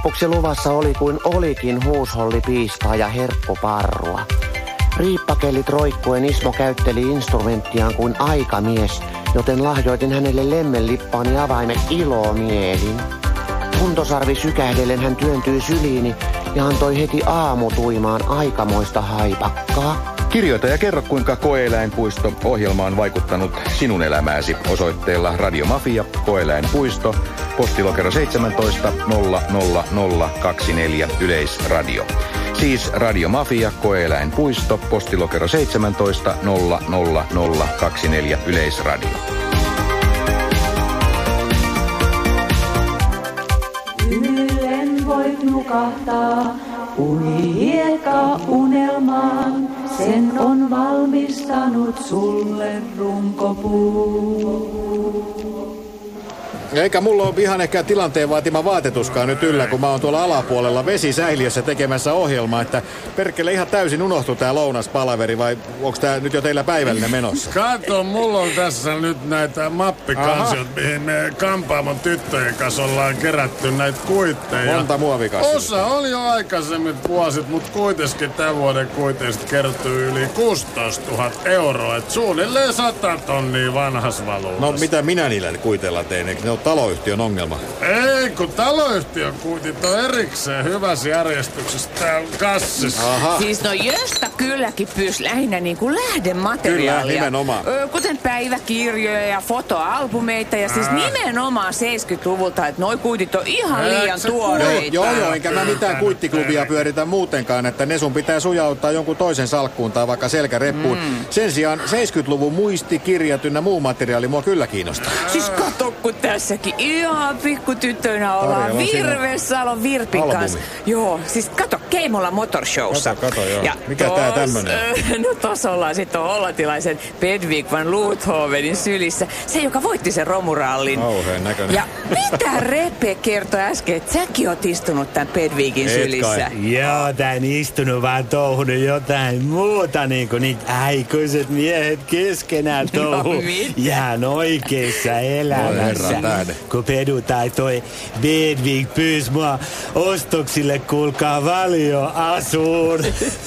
Lopuksi luvassa oli kuin olikin huushollipiistaa ja herkkuparrua. Riippakellit roikkuen Ismo käytteli instrumenttiaan kuin aikamies, joten lahjoitin hänelle lemmenlippaani avaimet ilomielin. Kuntosarvi sykähdellen hän työntyi syliini ja antoi heti aamutuimaan aikamoista haipakkaa. Kirjoita ja kerro, kuinka Koeeläinpuisto ohjelma on vaikuttanut sinun elämääsi osoitteella Radiomafia, Koeeläinpuisto, postilokero 17 00024 Yleisradio. Siis Radiomafia, Koeeläinpuisto, postilokero 17 00024 Yleisradio. Yllen voit nukahtaa, uni hiekka unelmaan. Sen on valmistanut sulle runkopuu. Eikä mulla ole ihan ehkä tilanteen vaatima vaatetuskaan nyt yllä, kun mä oon tuolla alapuolella vesisäiliössä tekemässä ohjelmaa, että perkele ihan täysin unohtu tää lounaspalaveri vai onks tää nyt jo teillä päivällinen menossa? Kato, mulla on tässä nyt näitä mappikansiot, mihin me kampaamon tyttöjen kanssa ollaan kerätty näitä kuitteja. Monta muovikassia. Osa oli jo aikaisemmin vuosit, mutta kuitenkin tämän vuoden kuiteista kertyy yli 16 000 euroa. Et suunnilleen 100 tonnia vanhas valuutas. No mitä minä niillä kuitella tein, eikö ne ole taloyhtiön ongelma? Ei, kun taloyhtiön kuitit on erikseen hyvässä järjestyksessä täällä kassissa. Aha. Siis no josta kylläkin pyys lähinnä niin kuin lähdemateriaalia. Kyllä, nimenomaan. Ö, Kuten päiväkirjoja ja fotoalbumeita ja siis nimenomaan 70-luvulta, että noi kuitit on ihan liian tuoreita. Joo, joo, enkä mä mitään kuittiklubia pyöritä muutenkaan, että ne sun pitää sujauttaa jonkun toisen salkkuun tai vaikka selkäreppuun. Mm. Sen sijaan 70-luvun muistikirjat ynnä muu materiaali mua kyllä kiinnostaa. Siis kato, kun tässäkin ihan pikkutyttöinä ollaan Tarjolla on Virpin albumi. kanssa. Joo, siis kato, Keimolla Motorshowssa. Kato, kato, joo. Mikä tää tämmönen? No tos ollaan sitten hollantilaisen Pedvik van Luuthovenin sylissä. Se, joka voitti sen romurallin. Kauheen näköinen. Ja mitä Repe kertoi äsken, että säkin oot istunut tämän Pedvikin sylissä. Joo, tän istunut vaan touhunut jotain muuta, niin kuin niitä aikuiset miehet keskenään No touhu. mitä? Jään oikeissa elämässä. herran tähden. Kun Pedu tai toi Bedvig pyys mua ostoksille, kuulkaa valio asuun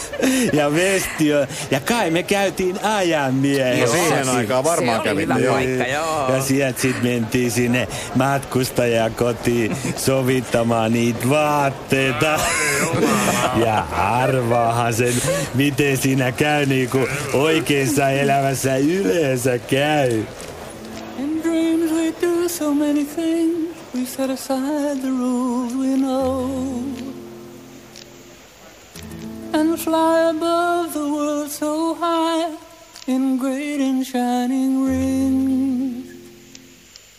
ja vestio. Ja kai me käytiin ajan miehessä. No siihen aikaan varmaan Se oli kävitte, hyvä paikka, joo. Ja sieltä sitten mentiin sinne matkustajakotiin sovittamaan niitä vaatteita. Ja arvaahan sen, miten siinä käy niin kuin oikeassa elämässä yleensä käy. We do so many things. We set aside the rules we know. And fly above the world so high in great and shining rings.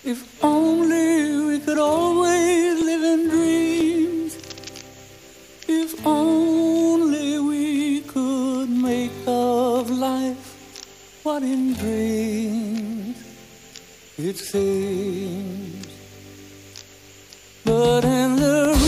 If only we could always live in dreams. If only we could make of life what in dreams it seems. But in the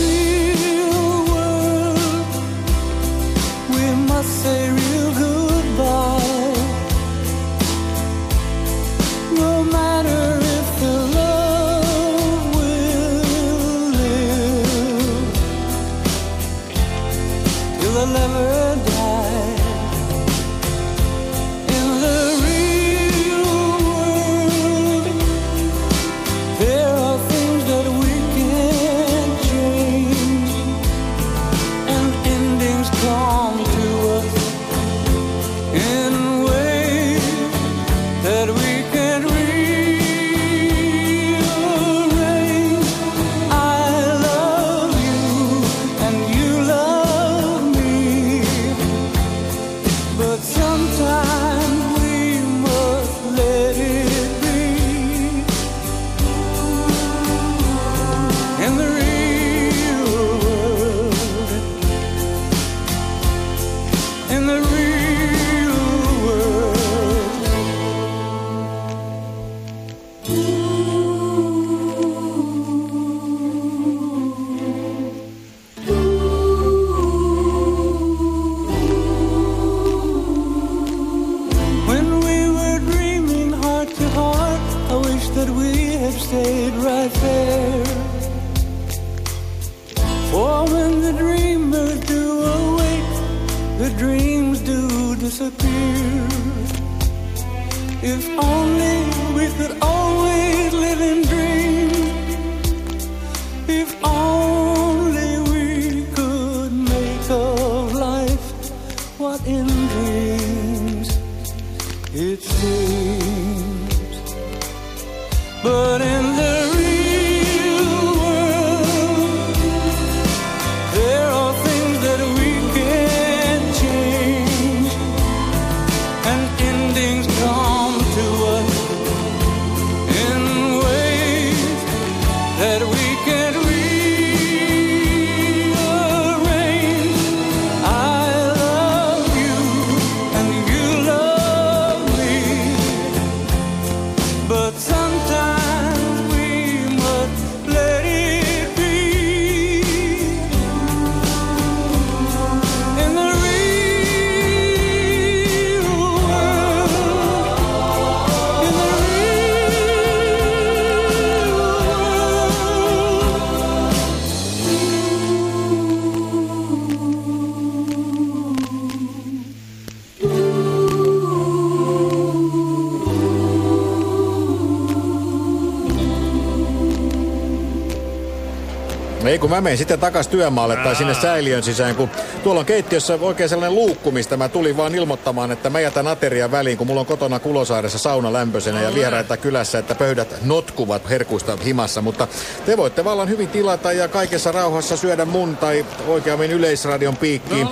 kun mä menen sitten takas työmaalle tai sinne säiliön sisään, kun tuolla on keittiössä oikein sellainen luukku, mistä mä tulin vaan ilmoittamaan, että mä jätän aterian väliin, kun mulla on kotona Kulosaaressa sauna lämpöisenä ja vieraita kylässä, että pöydät notkuvat herkuista himassa, mutta te voitte vallan hyvin tilata ja kaikessa rauhassa syödä mun tai oikeammin yleisradion piikkiin.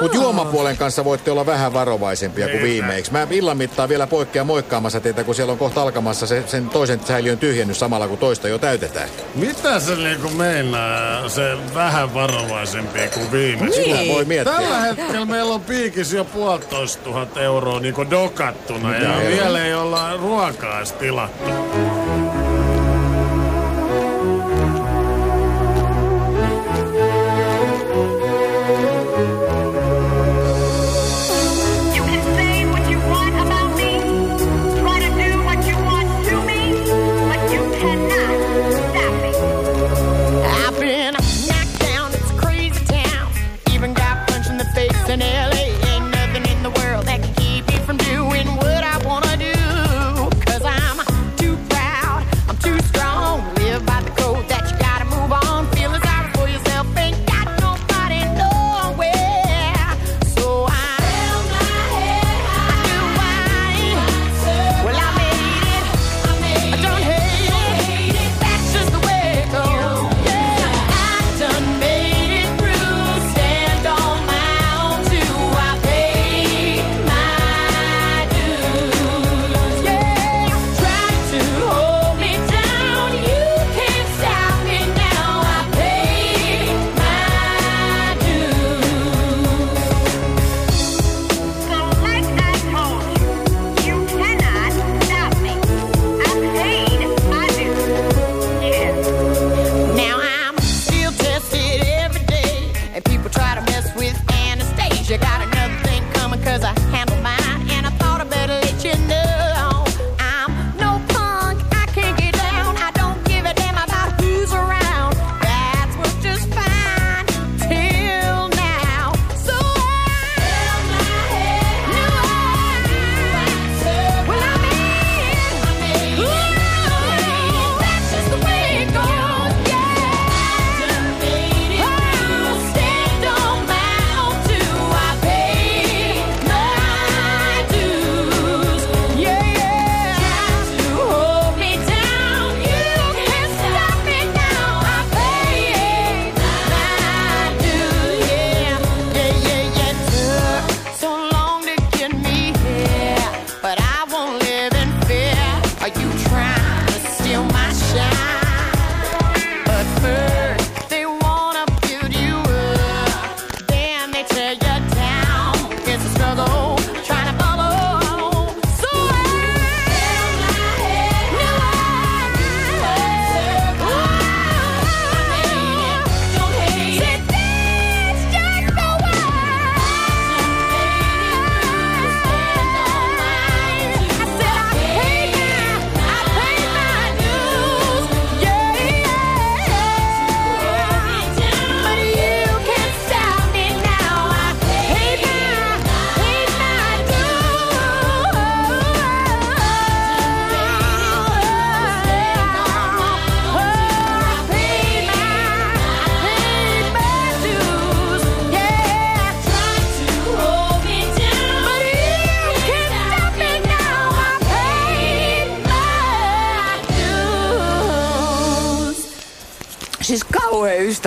Mutta juomapuolen kanssa voitte olla vähän varovaisempia kuin viimeiksi. Mä illan mittaan vielä poikkean moikkaamassa teitä, kun siellä on kohta alkamassa se, sen toisen säiliön tyhjennys samalla kun toista jo täytetään. Mitä se niinku meinaa se vähän varovaisempi kuin viimeksi? Niin. Sitä voi miettiä. Tällä hetkellä meillä on piikissä jo puolitoista tuhat euroa niinku dokattuna Mitä ja helvettiä? vielä ei olla ruokaa tilattu.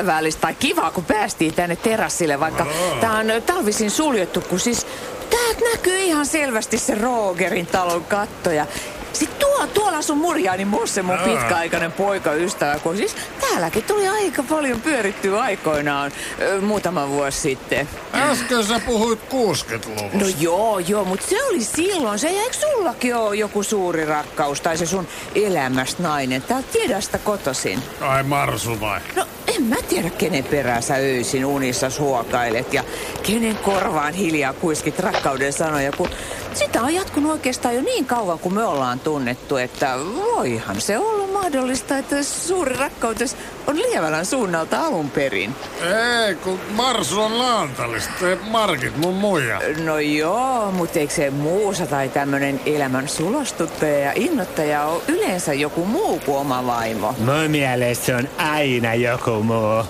Ystävällistä tai kiva, kun päästiin tänne terassille, vaikka tää on talvisin suljettu, kun siis täältä näkyy ihan selvästi se Rogerin talon katto ja sitten tuo, tuolla asuu Murjaani Mosse, mun pitkäaikainen poikaystävä, kun siis täälläkin tuli aika paljon pyörittyä aikoinaan ö, muutama vuosi sitten. Äsken sä puhuit 60-luvusta. No joo, joo, mutta se oli silloin. Se eikö sullakin ole joku suuri rakkaus tai se sun elämästä nainen? Tää tiedästä kotosin. Ai Marsu vai? No mä tiedä, kenen perään sä öisin unissa suokailet ja kenen korvaan hiljaa kuiskit rakkauden sanoja, kun sitä on jatkunut oikeastaan jo niin kauan, kun me ollaan tunnettu, että voihan se olla mahdollista, että suuri rakkautes on Lievälän suunnalta alun perin. Ei, kun Marsu on laantallista. Te Markit mun muija. No joo, mutta eikö se muusa tai tämmönen elämän sulostuttaja ja innoittaja ole yleensä joku muu kuin oma vaimo? Mun mielestä se on aina joku muu.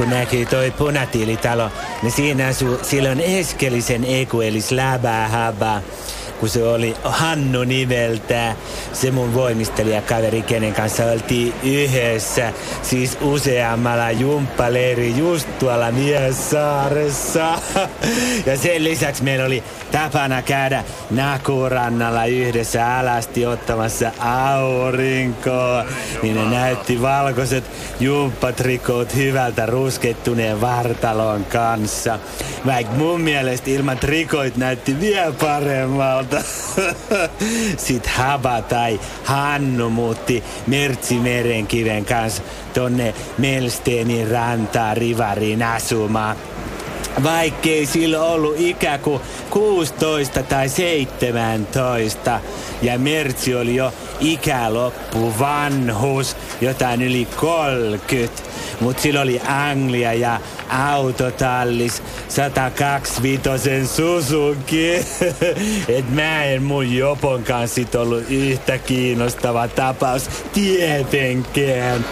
kun näkyy toi punatiilitalo, niin siinä asuu silloin Eskelisen Eku, eli Släbää Habaa kun se oli Hannu nimeltä. Se mun voimistelijakaveri, kenen kanssa oltiin yhdessä, siis useammalla jumppaleiri just tuolla Miesaaressa. Ja sen lisäksi meillä oli tapana käydä Nakurannalla yhdessä alasti ottamassa aurinkoa. Niin ne näytti valkoiset jumppatrikoot hyvältä ruskettuneen vartalon kanssa. Vaikka mun mielestä ilman trikoit näytti vielä paremmalta. Sitten Haba tai Hannu muutti Mertsimerenkiven kanssa tonne Melsteenin rantaa rivariin asumaan vaikkei sillä ollut ikä kuin 16 tai 17. Ja Mertsi oli jo ikäloppu vanhus, jotain yli 30. Mut sillä oli Anglia ja autotallis 125 Susuki. Et mä en mun Jopon kanssa sit ollut yhtä kiinnostava tapaus tietenkään.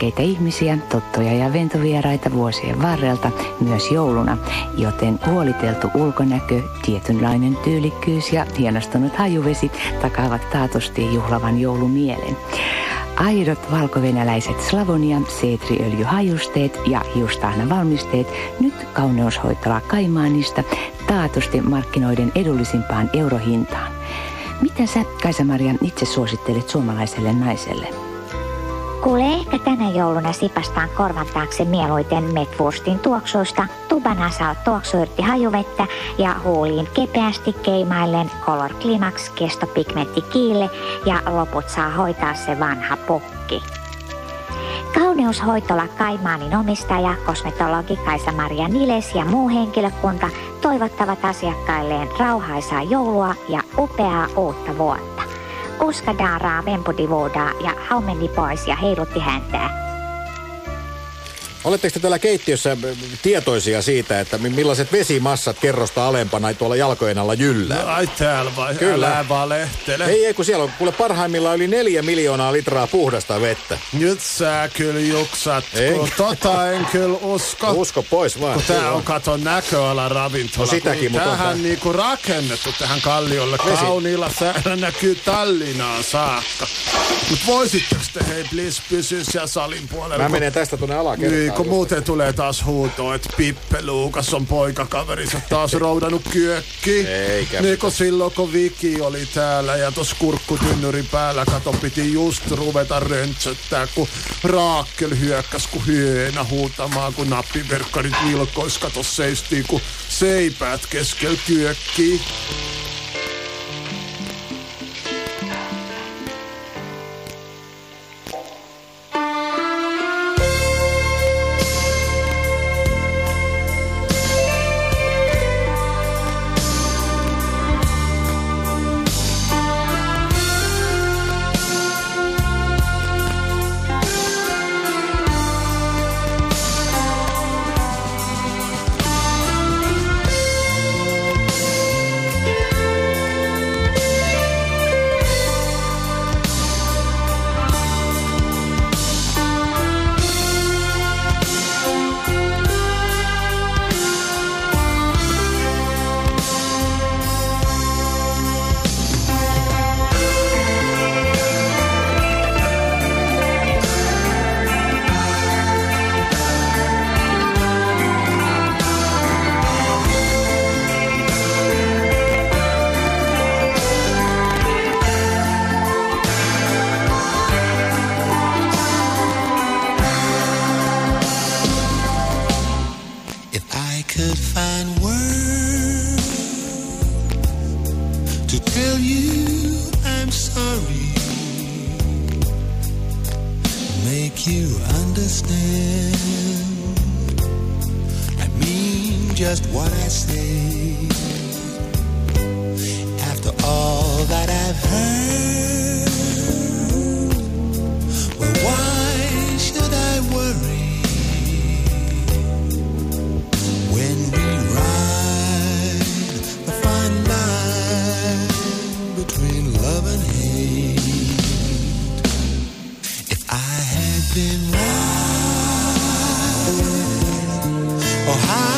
Tärkeitä ihmisiä, tottoja ja ventovieraita vuosien varrelta, myös jouluna, joten huoliteltu ulkonäkö, tietynlainen tyylikkyys ja hienostunut hajuvesi takaavat taatusti juhlavan joulumielen. Aidot valkovenäläiset Slavonia, seetriöljyhajusteet ja hiustahna valmisteet nyt kauneushoitola Kaimaanista taatusti markkinoiden edullisimpaan eurohintaan. Mitä sä, Kaisa-Maria, itse suosittelet suomalaiselle naiselle? Kuule ehkä tänä jouluna sipastaan korvan taakse mieluiten Metwurstin tuoksuista, tubanasal tuoksuyrtti hajuvettä ja huuliin kepeästi keimaillen Color Climax kestopigmentti kiille ja loput saa hoitaa se vanha pukki. Kauneushoitola Kaimaanin omistaja, kosmetologi Kaisa-Maria Niles ja muu henkilökunta toivottavat asiakkailleen rauhaisaa joulua ja upeaa uutta vuotta. Uska daaraa, vempudivuodaa ja haumeni pois ja heilutti häntää. Oletteko te täällä keittiössä tietoisia siitä, että mi- millaiset vesimassat kerrosta alempana tuolla jalkojen alla jyllää? No, ai täällä vai? Kyllä. Älä valehtele. Ei, ei, kun siellä on kuule parhaimmillaan yli neljä miljoonaa litraa puhdasta vettä. Nyt sä kyllä juksat, Ei. kun tota en kyllä usko. Usko pois vaan. Kun tää on kato näköala ravintola. No sitäkin, mutta on Tähän tää- niinku rakennettu tähän kalliolle Vesi. kauniilla säällä näkyy Tallinnaan saakka. Mut voisitteko te hei please pysyä siellä salin puolella? Mä menen tästä tuonne alakertaan. Niin, kun just. muuten tulee taas huuto, että Pippe Luukas on poikakaverinsa taas roudannut kyökki. Eikä Niin kuin silloin, kun Viki oli täällä ja tos kurkkutynnyrin päällä, kato, piti just ruveta röntsöttää, kun Raakkel hyökkäs, kun hyönä huutamaan, kun nappiverkkarit vilkois, kato seistiin, kun seipäät keskel kyökkiä. Oh how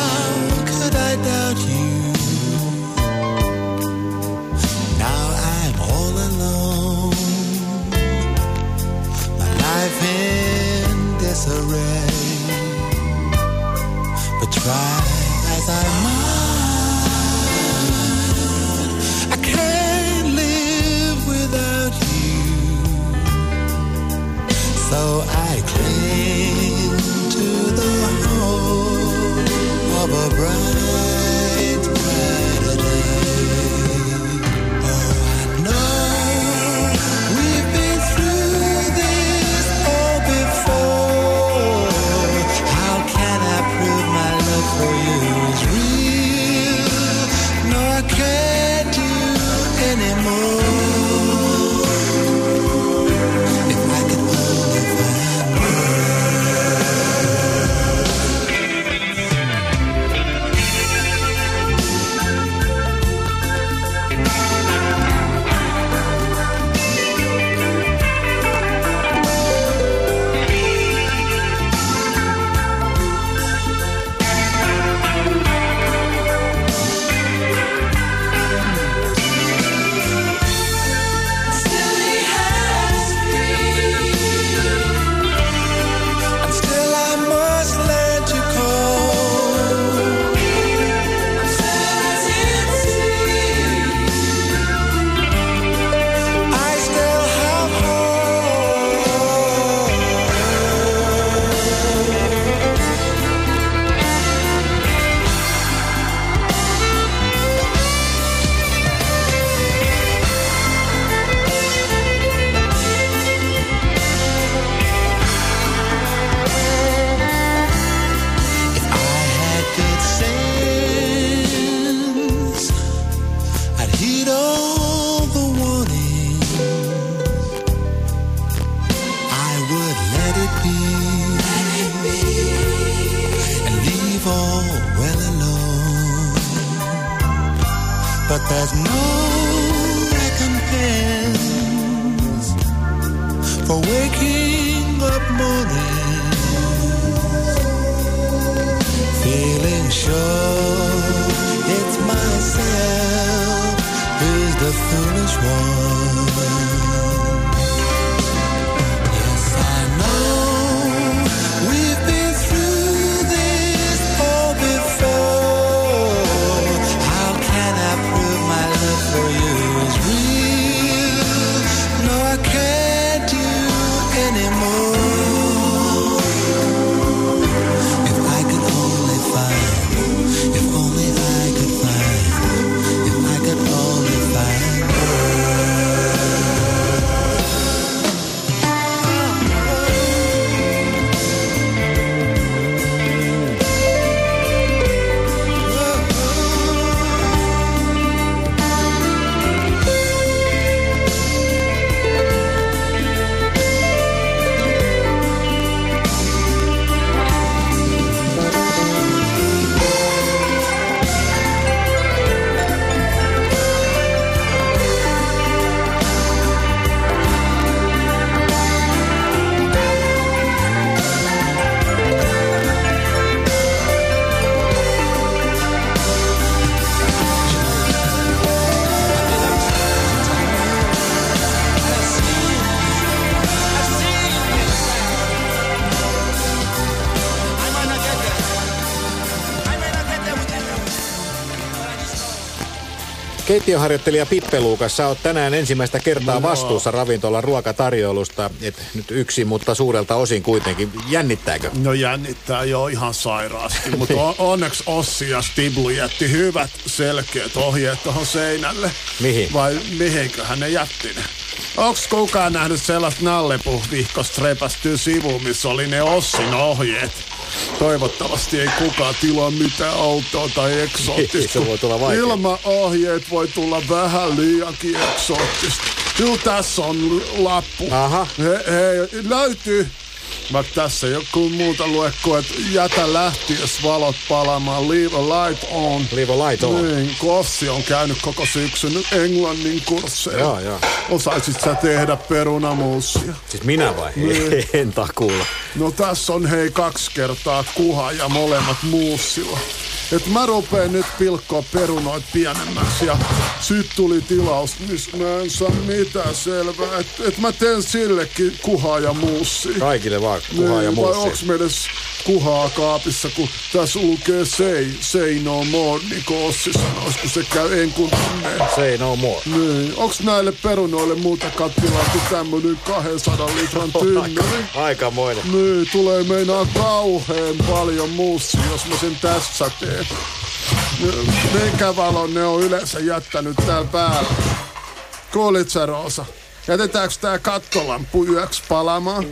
Keittiöharjoittelija Pippe Luukas, sä oot tänään ensimmäistä kertaa No. vastuussa ravintolan ruokatarjoilusta. Et nyt yksi, mutta suurelta osin kuitenkin. Jännittääkö? No jännittää jo ihan sairaasti, mutta on, onneksi Ossi ja Stiblu jätti hyvät selkeät ohjeet tuohon seinälle. Mihin? Vai mihinköhän ne jätti ne? Onks kukaan nähnyt sellaista nallepuhvihkosta repästyä sivuun, missä oli ne Ossin ohjeet? Toivottavasti ei kukaan tilaa mitään autoa tai eksoottista. Se voi tulla vaikea. Ilman ohjeet voi tulla vähän liiankin eksoottista. Kyllä tässä on lappu. Aha. He, hei, löytyy. Mä tässä joku muuta lue kuin, että jätä lähtiös valot palaamaan, leave a light on. Leave a light on. Niin, Kossi on käynyt koko syksyn englannin kursseilla. Joo, joo. Osaisit sä tehdä perunamuusia? Siis minä vai? Niin. en takuulla. No tässä on hei kaksi kertaa kuha ja molemmat muussilla. Et mä rupeen nyt pilkkoa perunoit pienemmäksi ja sit tuli tilaus, missä mä en saa mitään selvää. Et, et mä teen sillekin kuhaa ja muussia. Kaikille vaan kuhaa ja Niin, Vai onks me edes kuhaa kaapissa, kun tässä lukee say, say no more, niin kuin Ossi sanois, kun se käy enkun tunneen. Say no more. Niin, onks näille perunoille muuta kattilaa kuin tämmönen 200 litran tynnyri? Aikamoinen. Niin, tulee meinaa kauheen paljon muussia, jos mä sen tässä teen. Minkä valon ne on yleensä jättänyt täällä päällä? Kuulit sä, Roosa? Jätetäänkö tää kattolampu yöksi palamaan?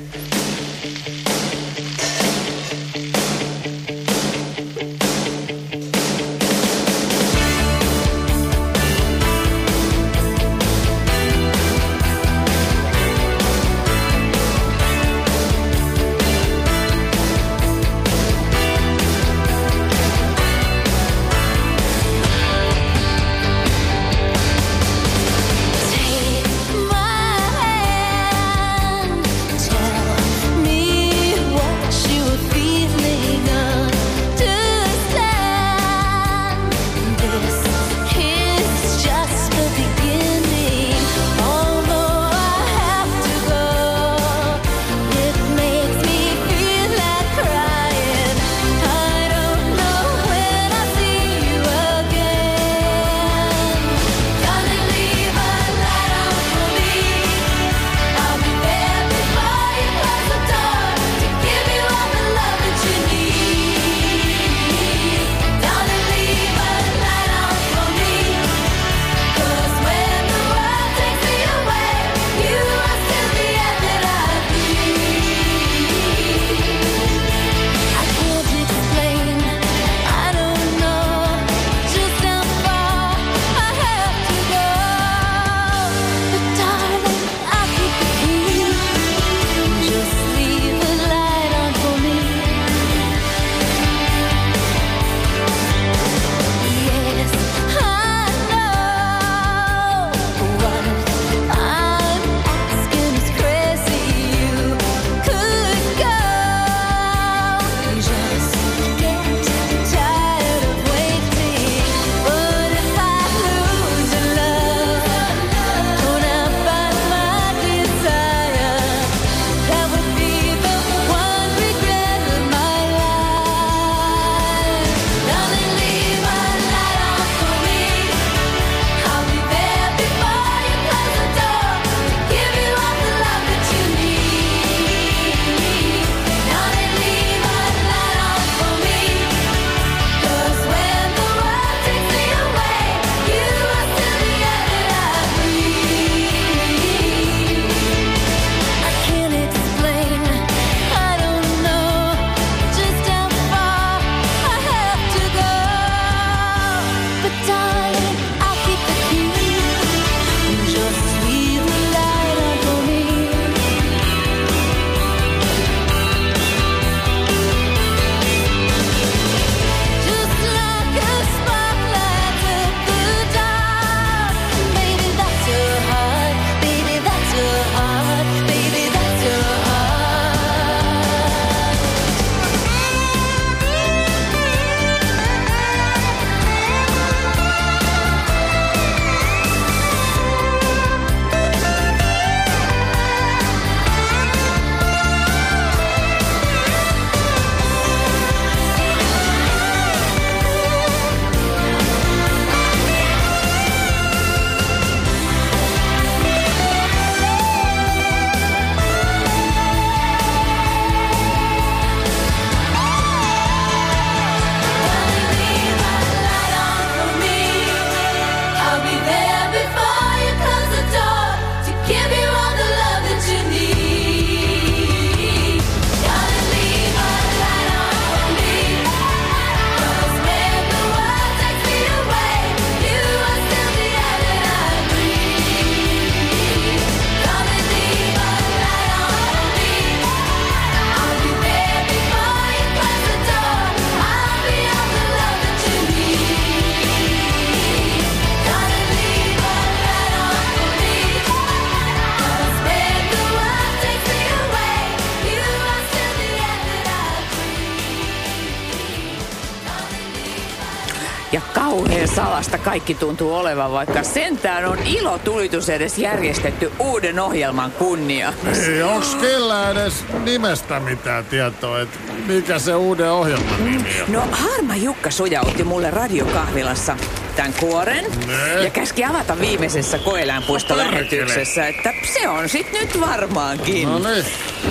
Kaikki tuntuu olevan, vaikka sentään on ilotulitus edes järjestetty uuden ohjelman kunnia. Ei, onks kellään edes nimestä mitään tietoa, että mikä se uuden ohjelman nimi on? No Harma Jukka sujautti mulle radiokahvilassa tämän kuoren Ne. ja käski avata viimeisessä koeläinpuistolähetyksessä, että se on sit nyt varmaankin. No niin.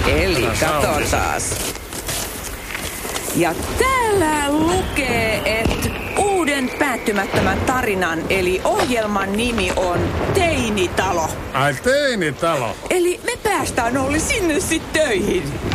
Eli katsotaas. Ja täällä lukee, päättymättömän tarinan eli ohjelman nimi on Teinitalo. Ai teinitalo. Eli me päästään Olli sinne sitten töihin.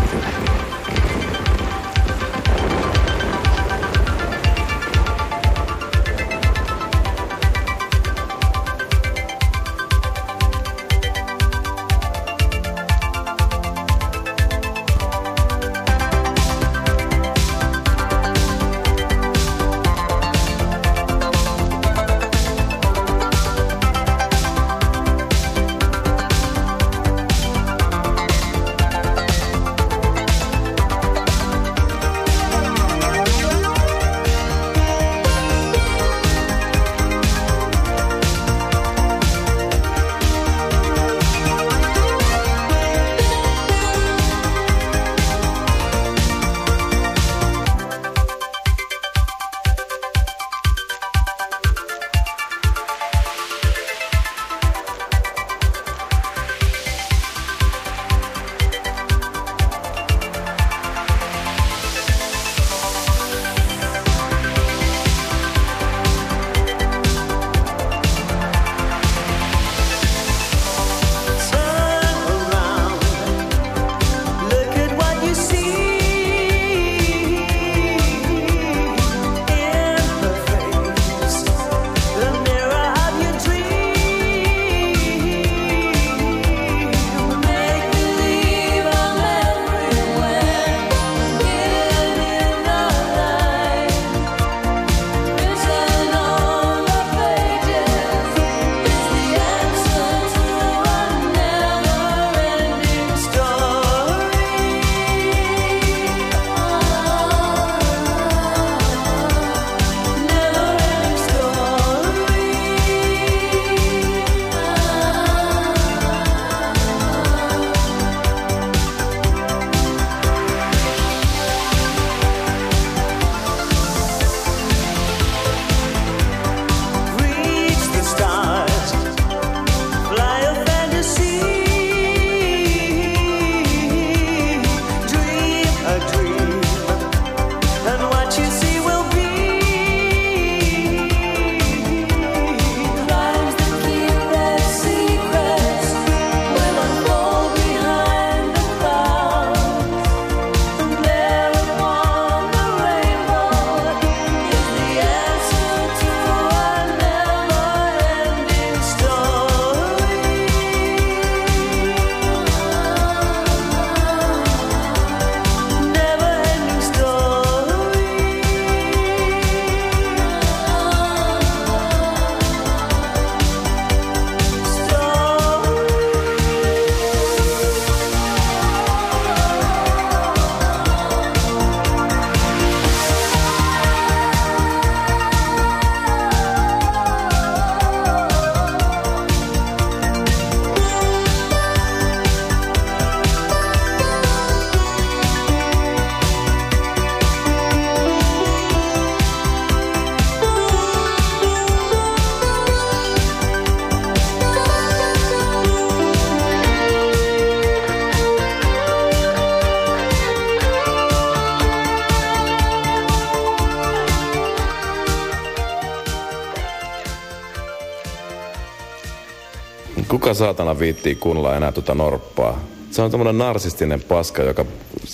Kuka saatana viittii kunnolla enää tuota norppaa? Se on tämmönen narsistinen paska, joka,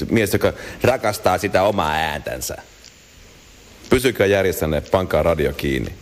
mies, joka rakastaa sitä omaa ääntänsä. Pysykää järjestäneet, pankaa radio kiinni.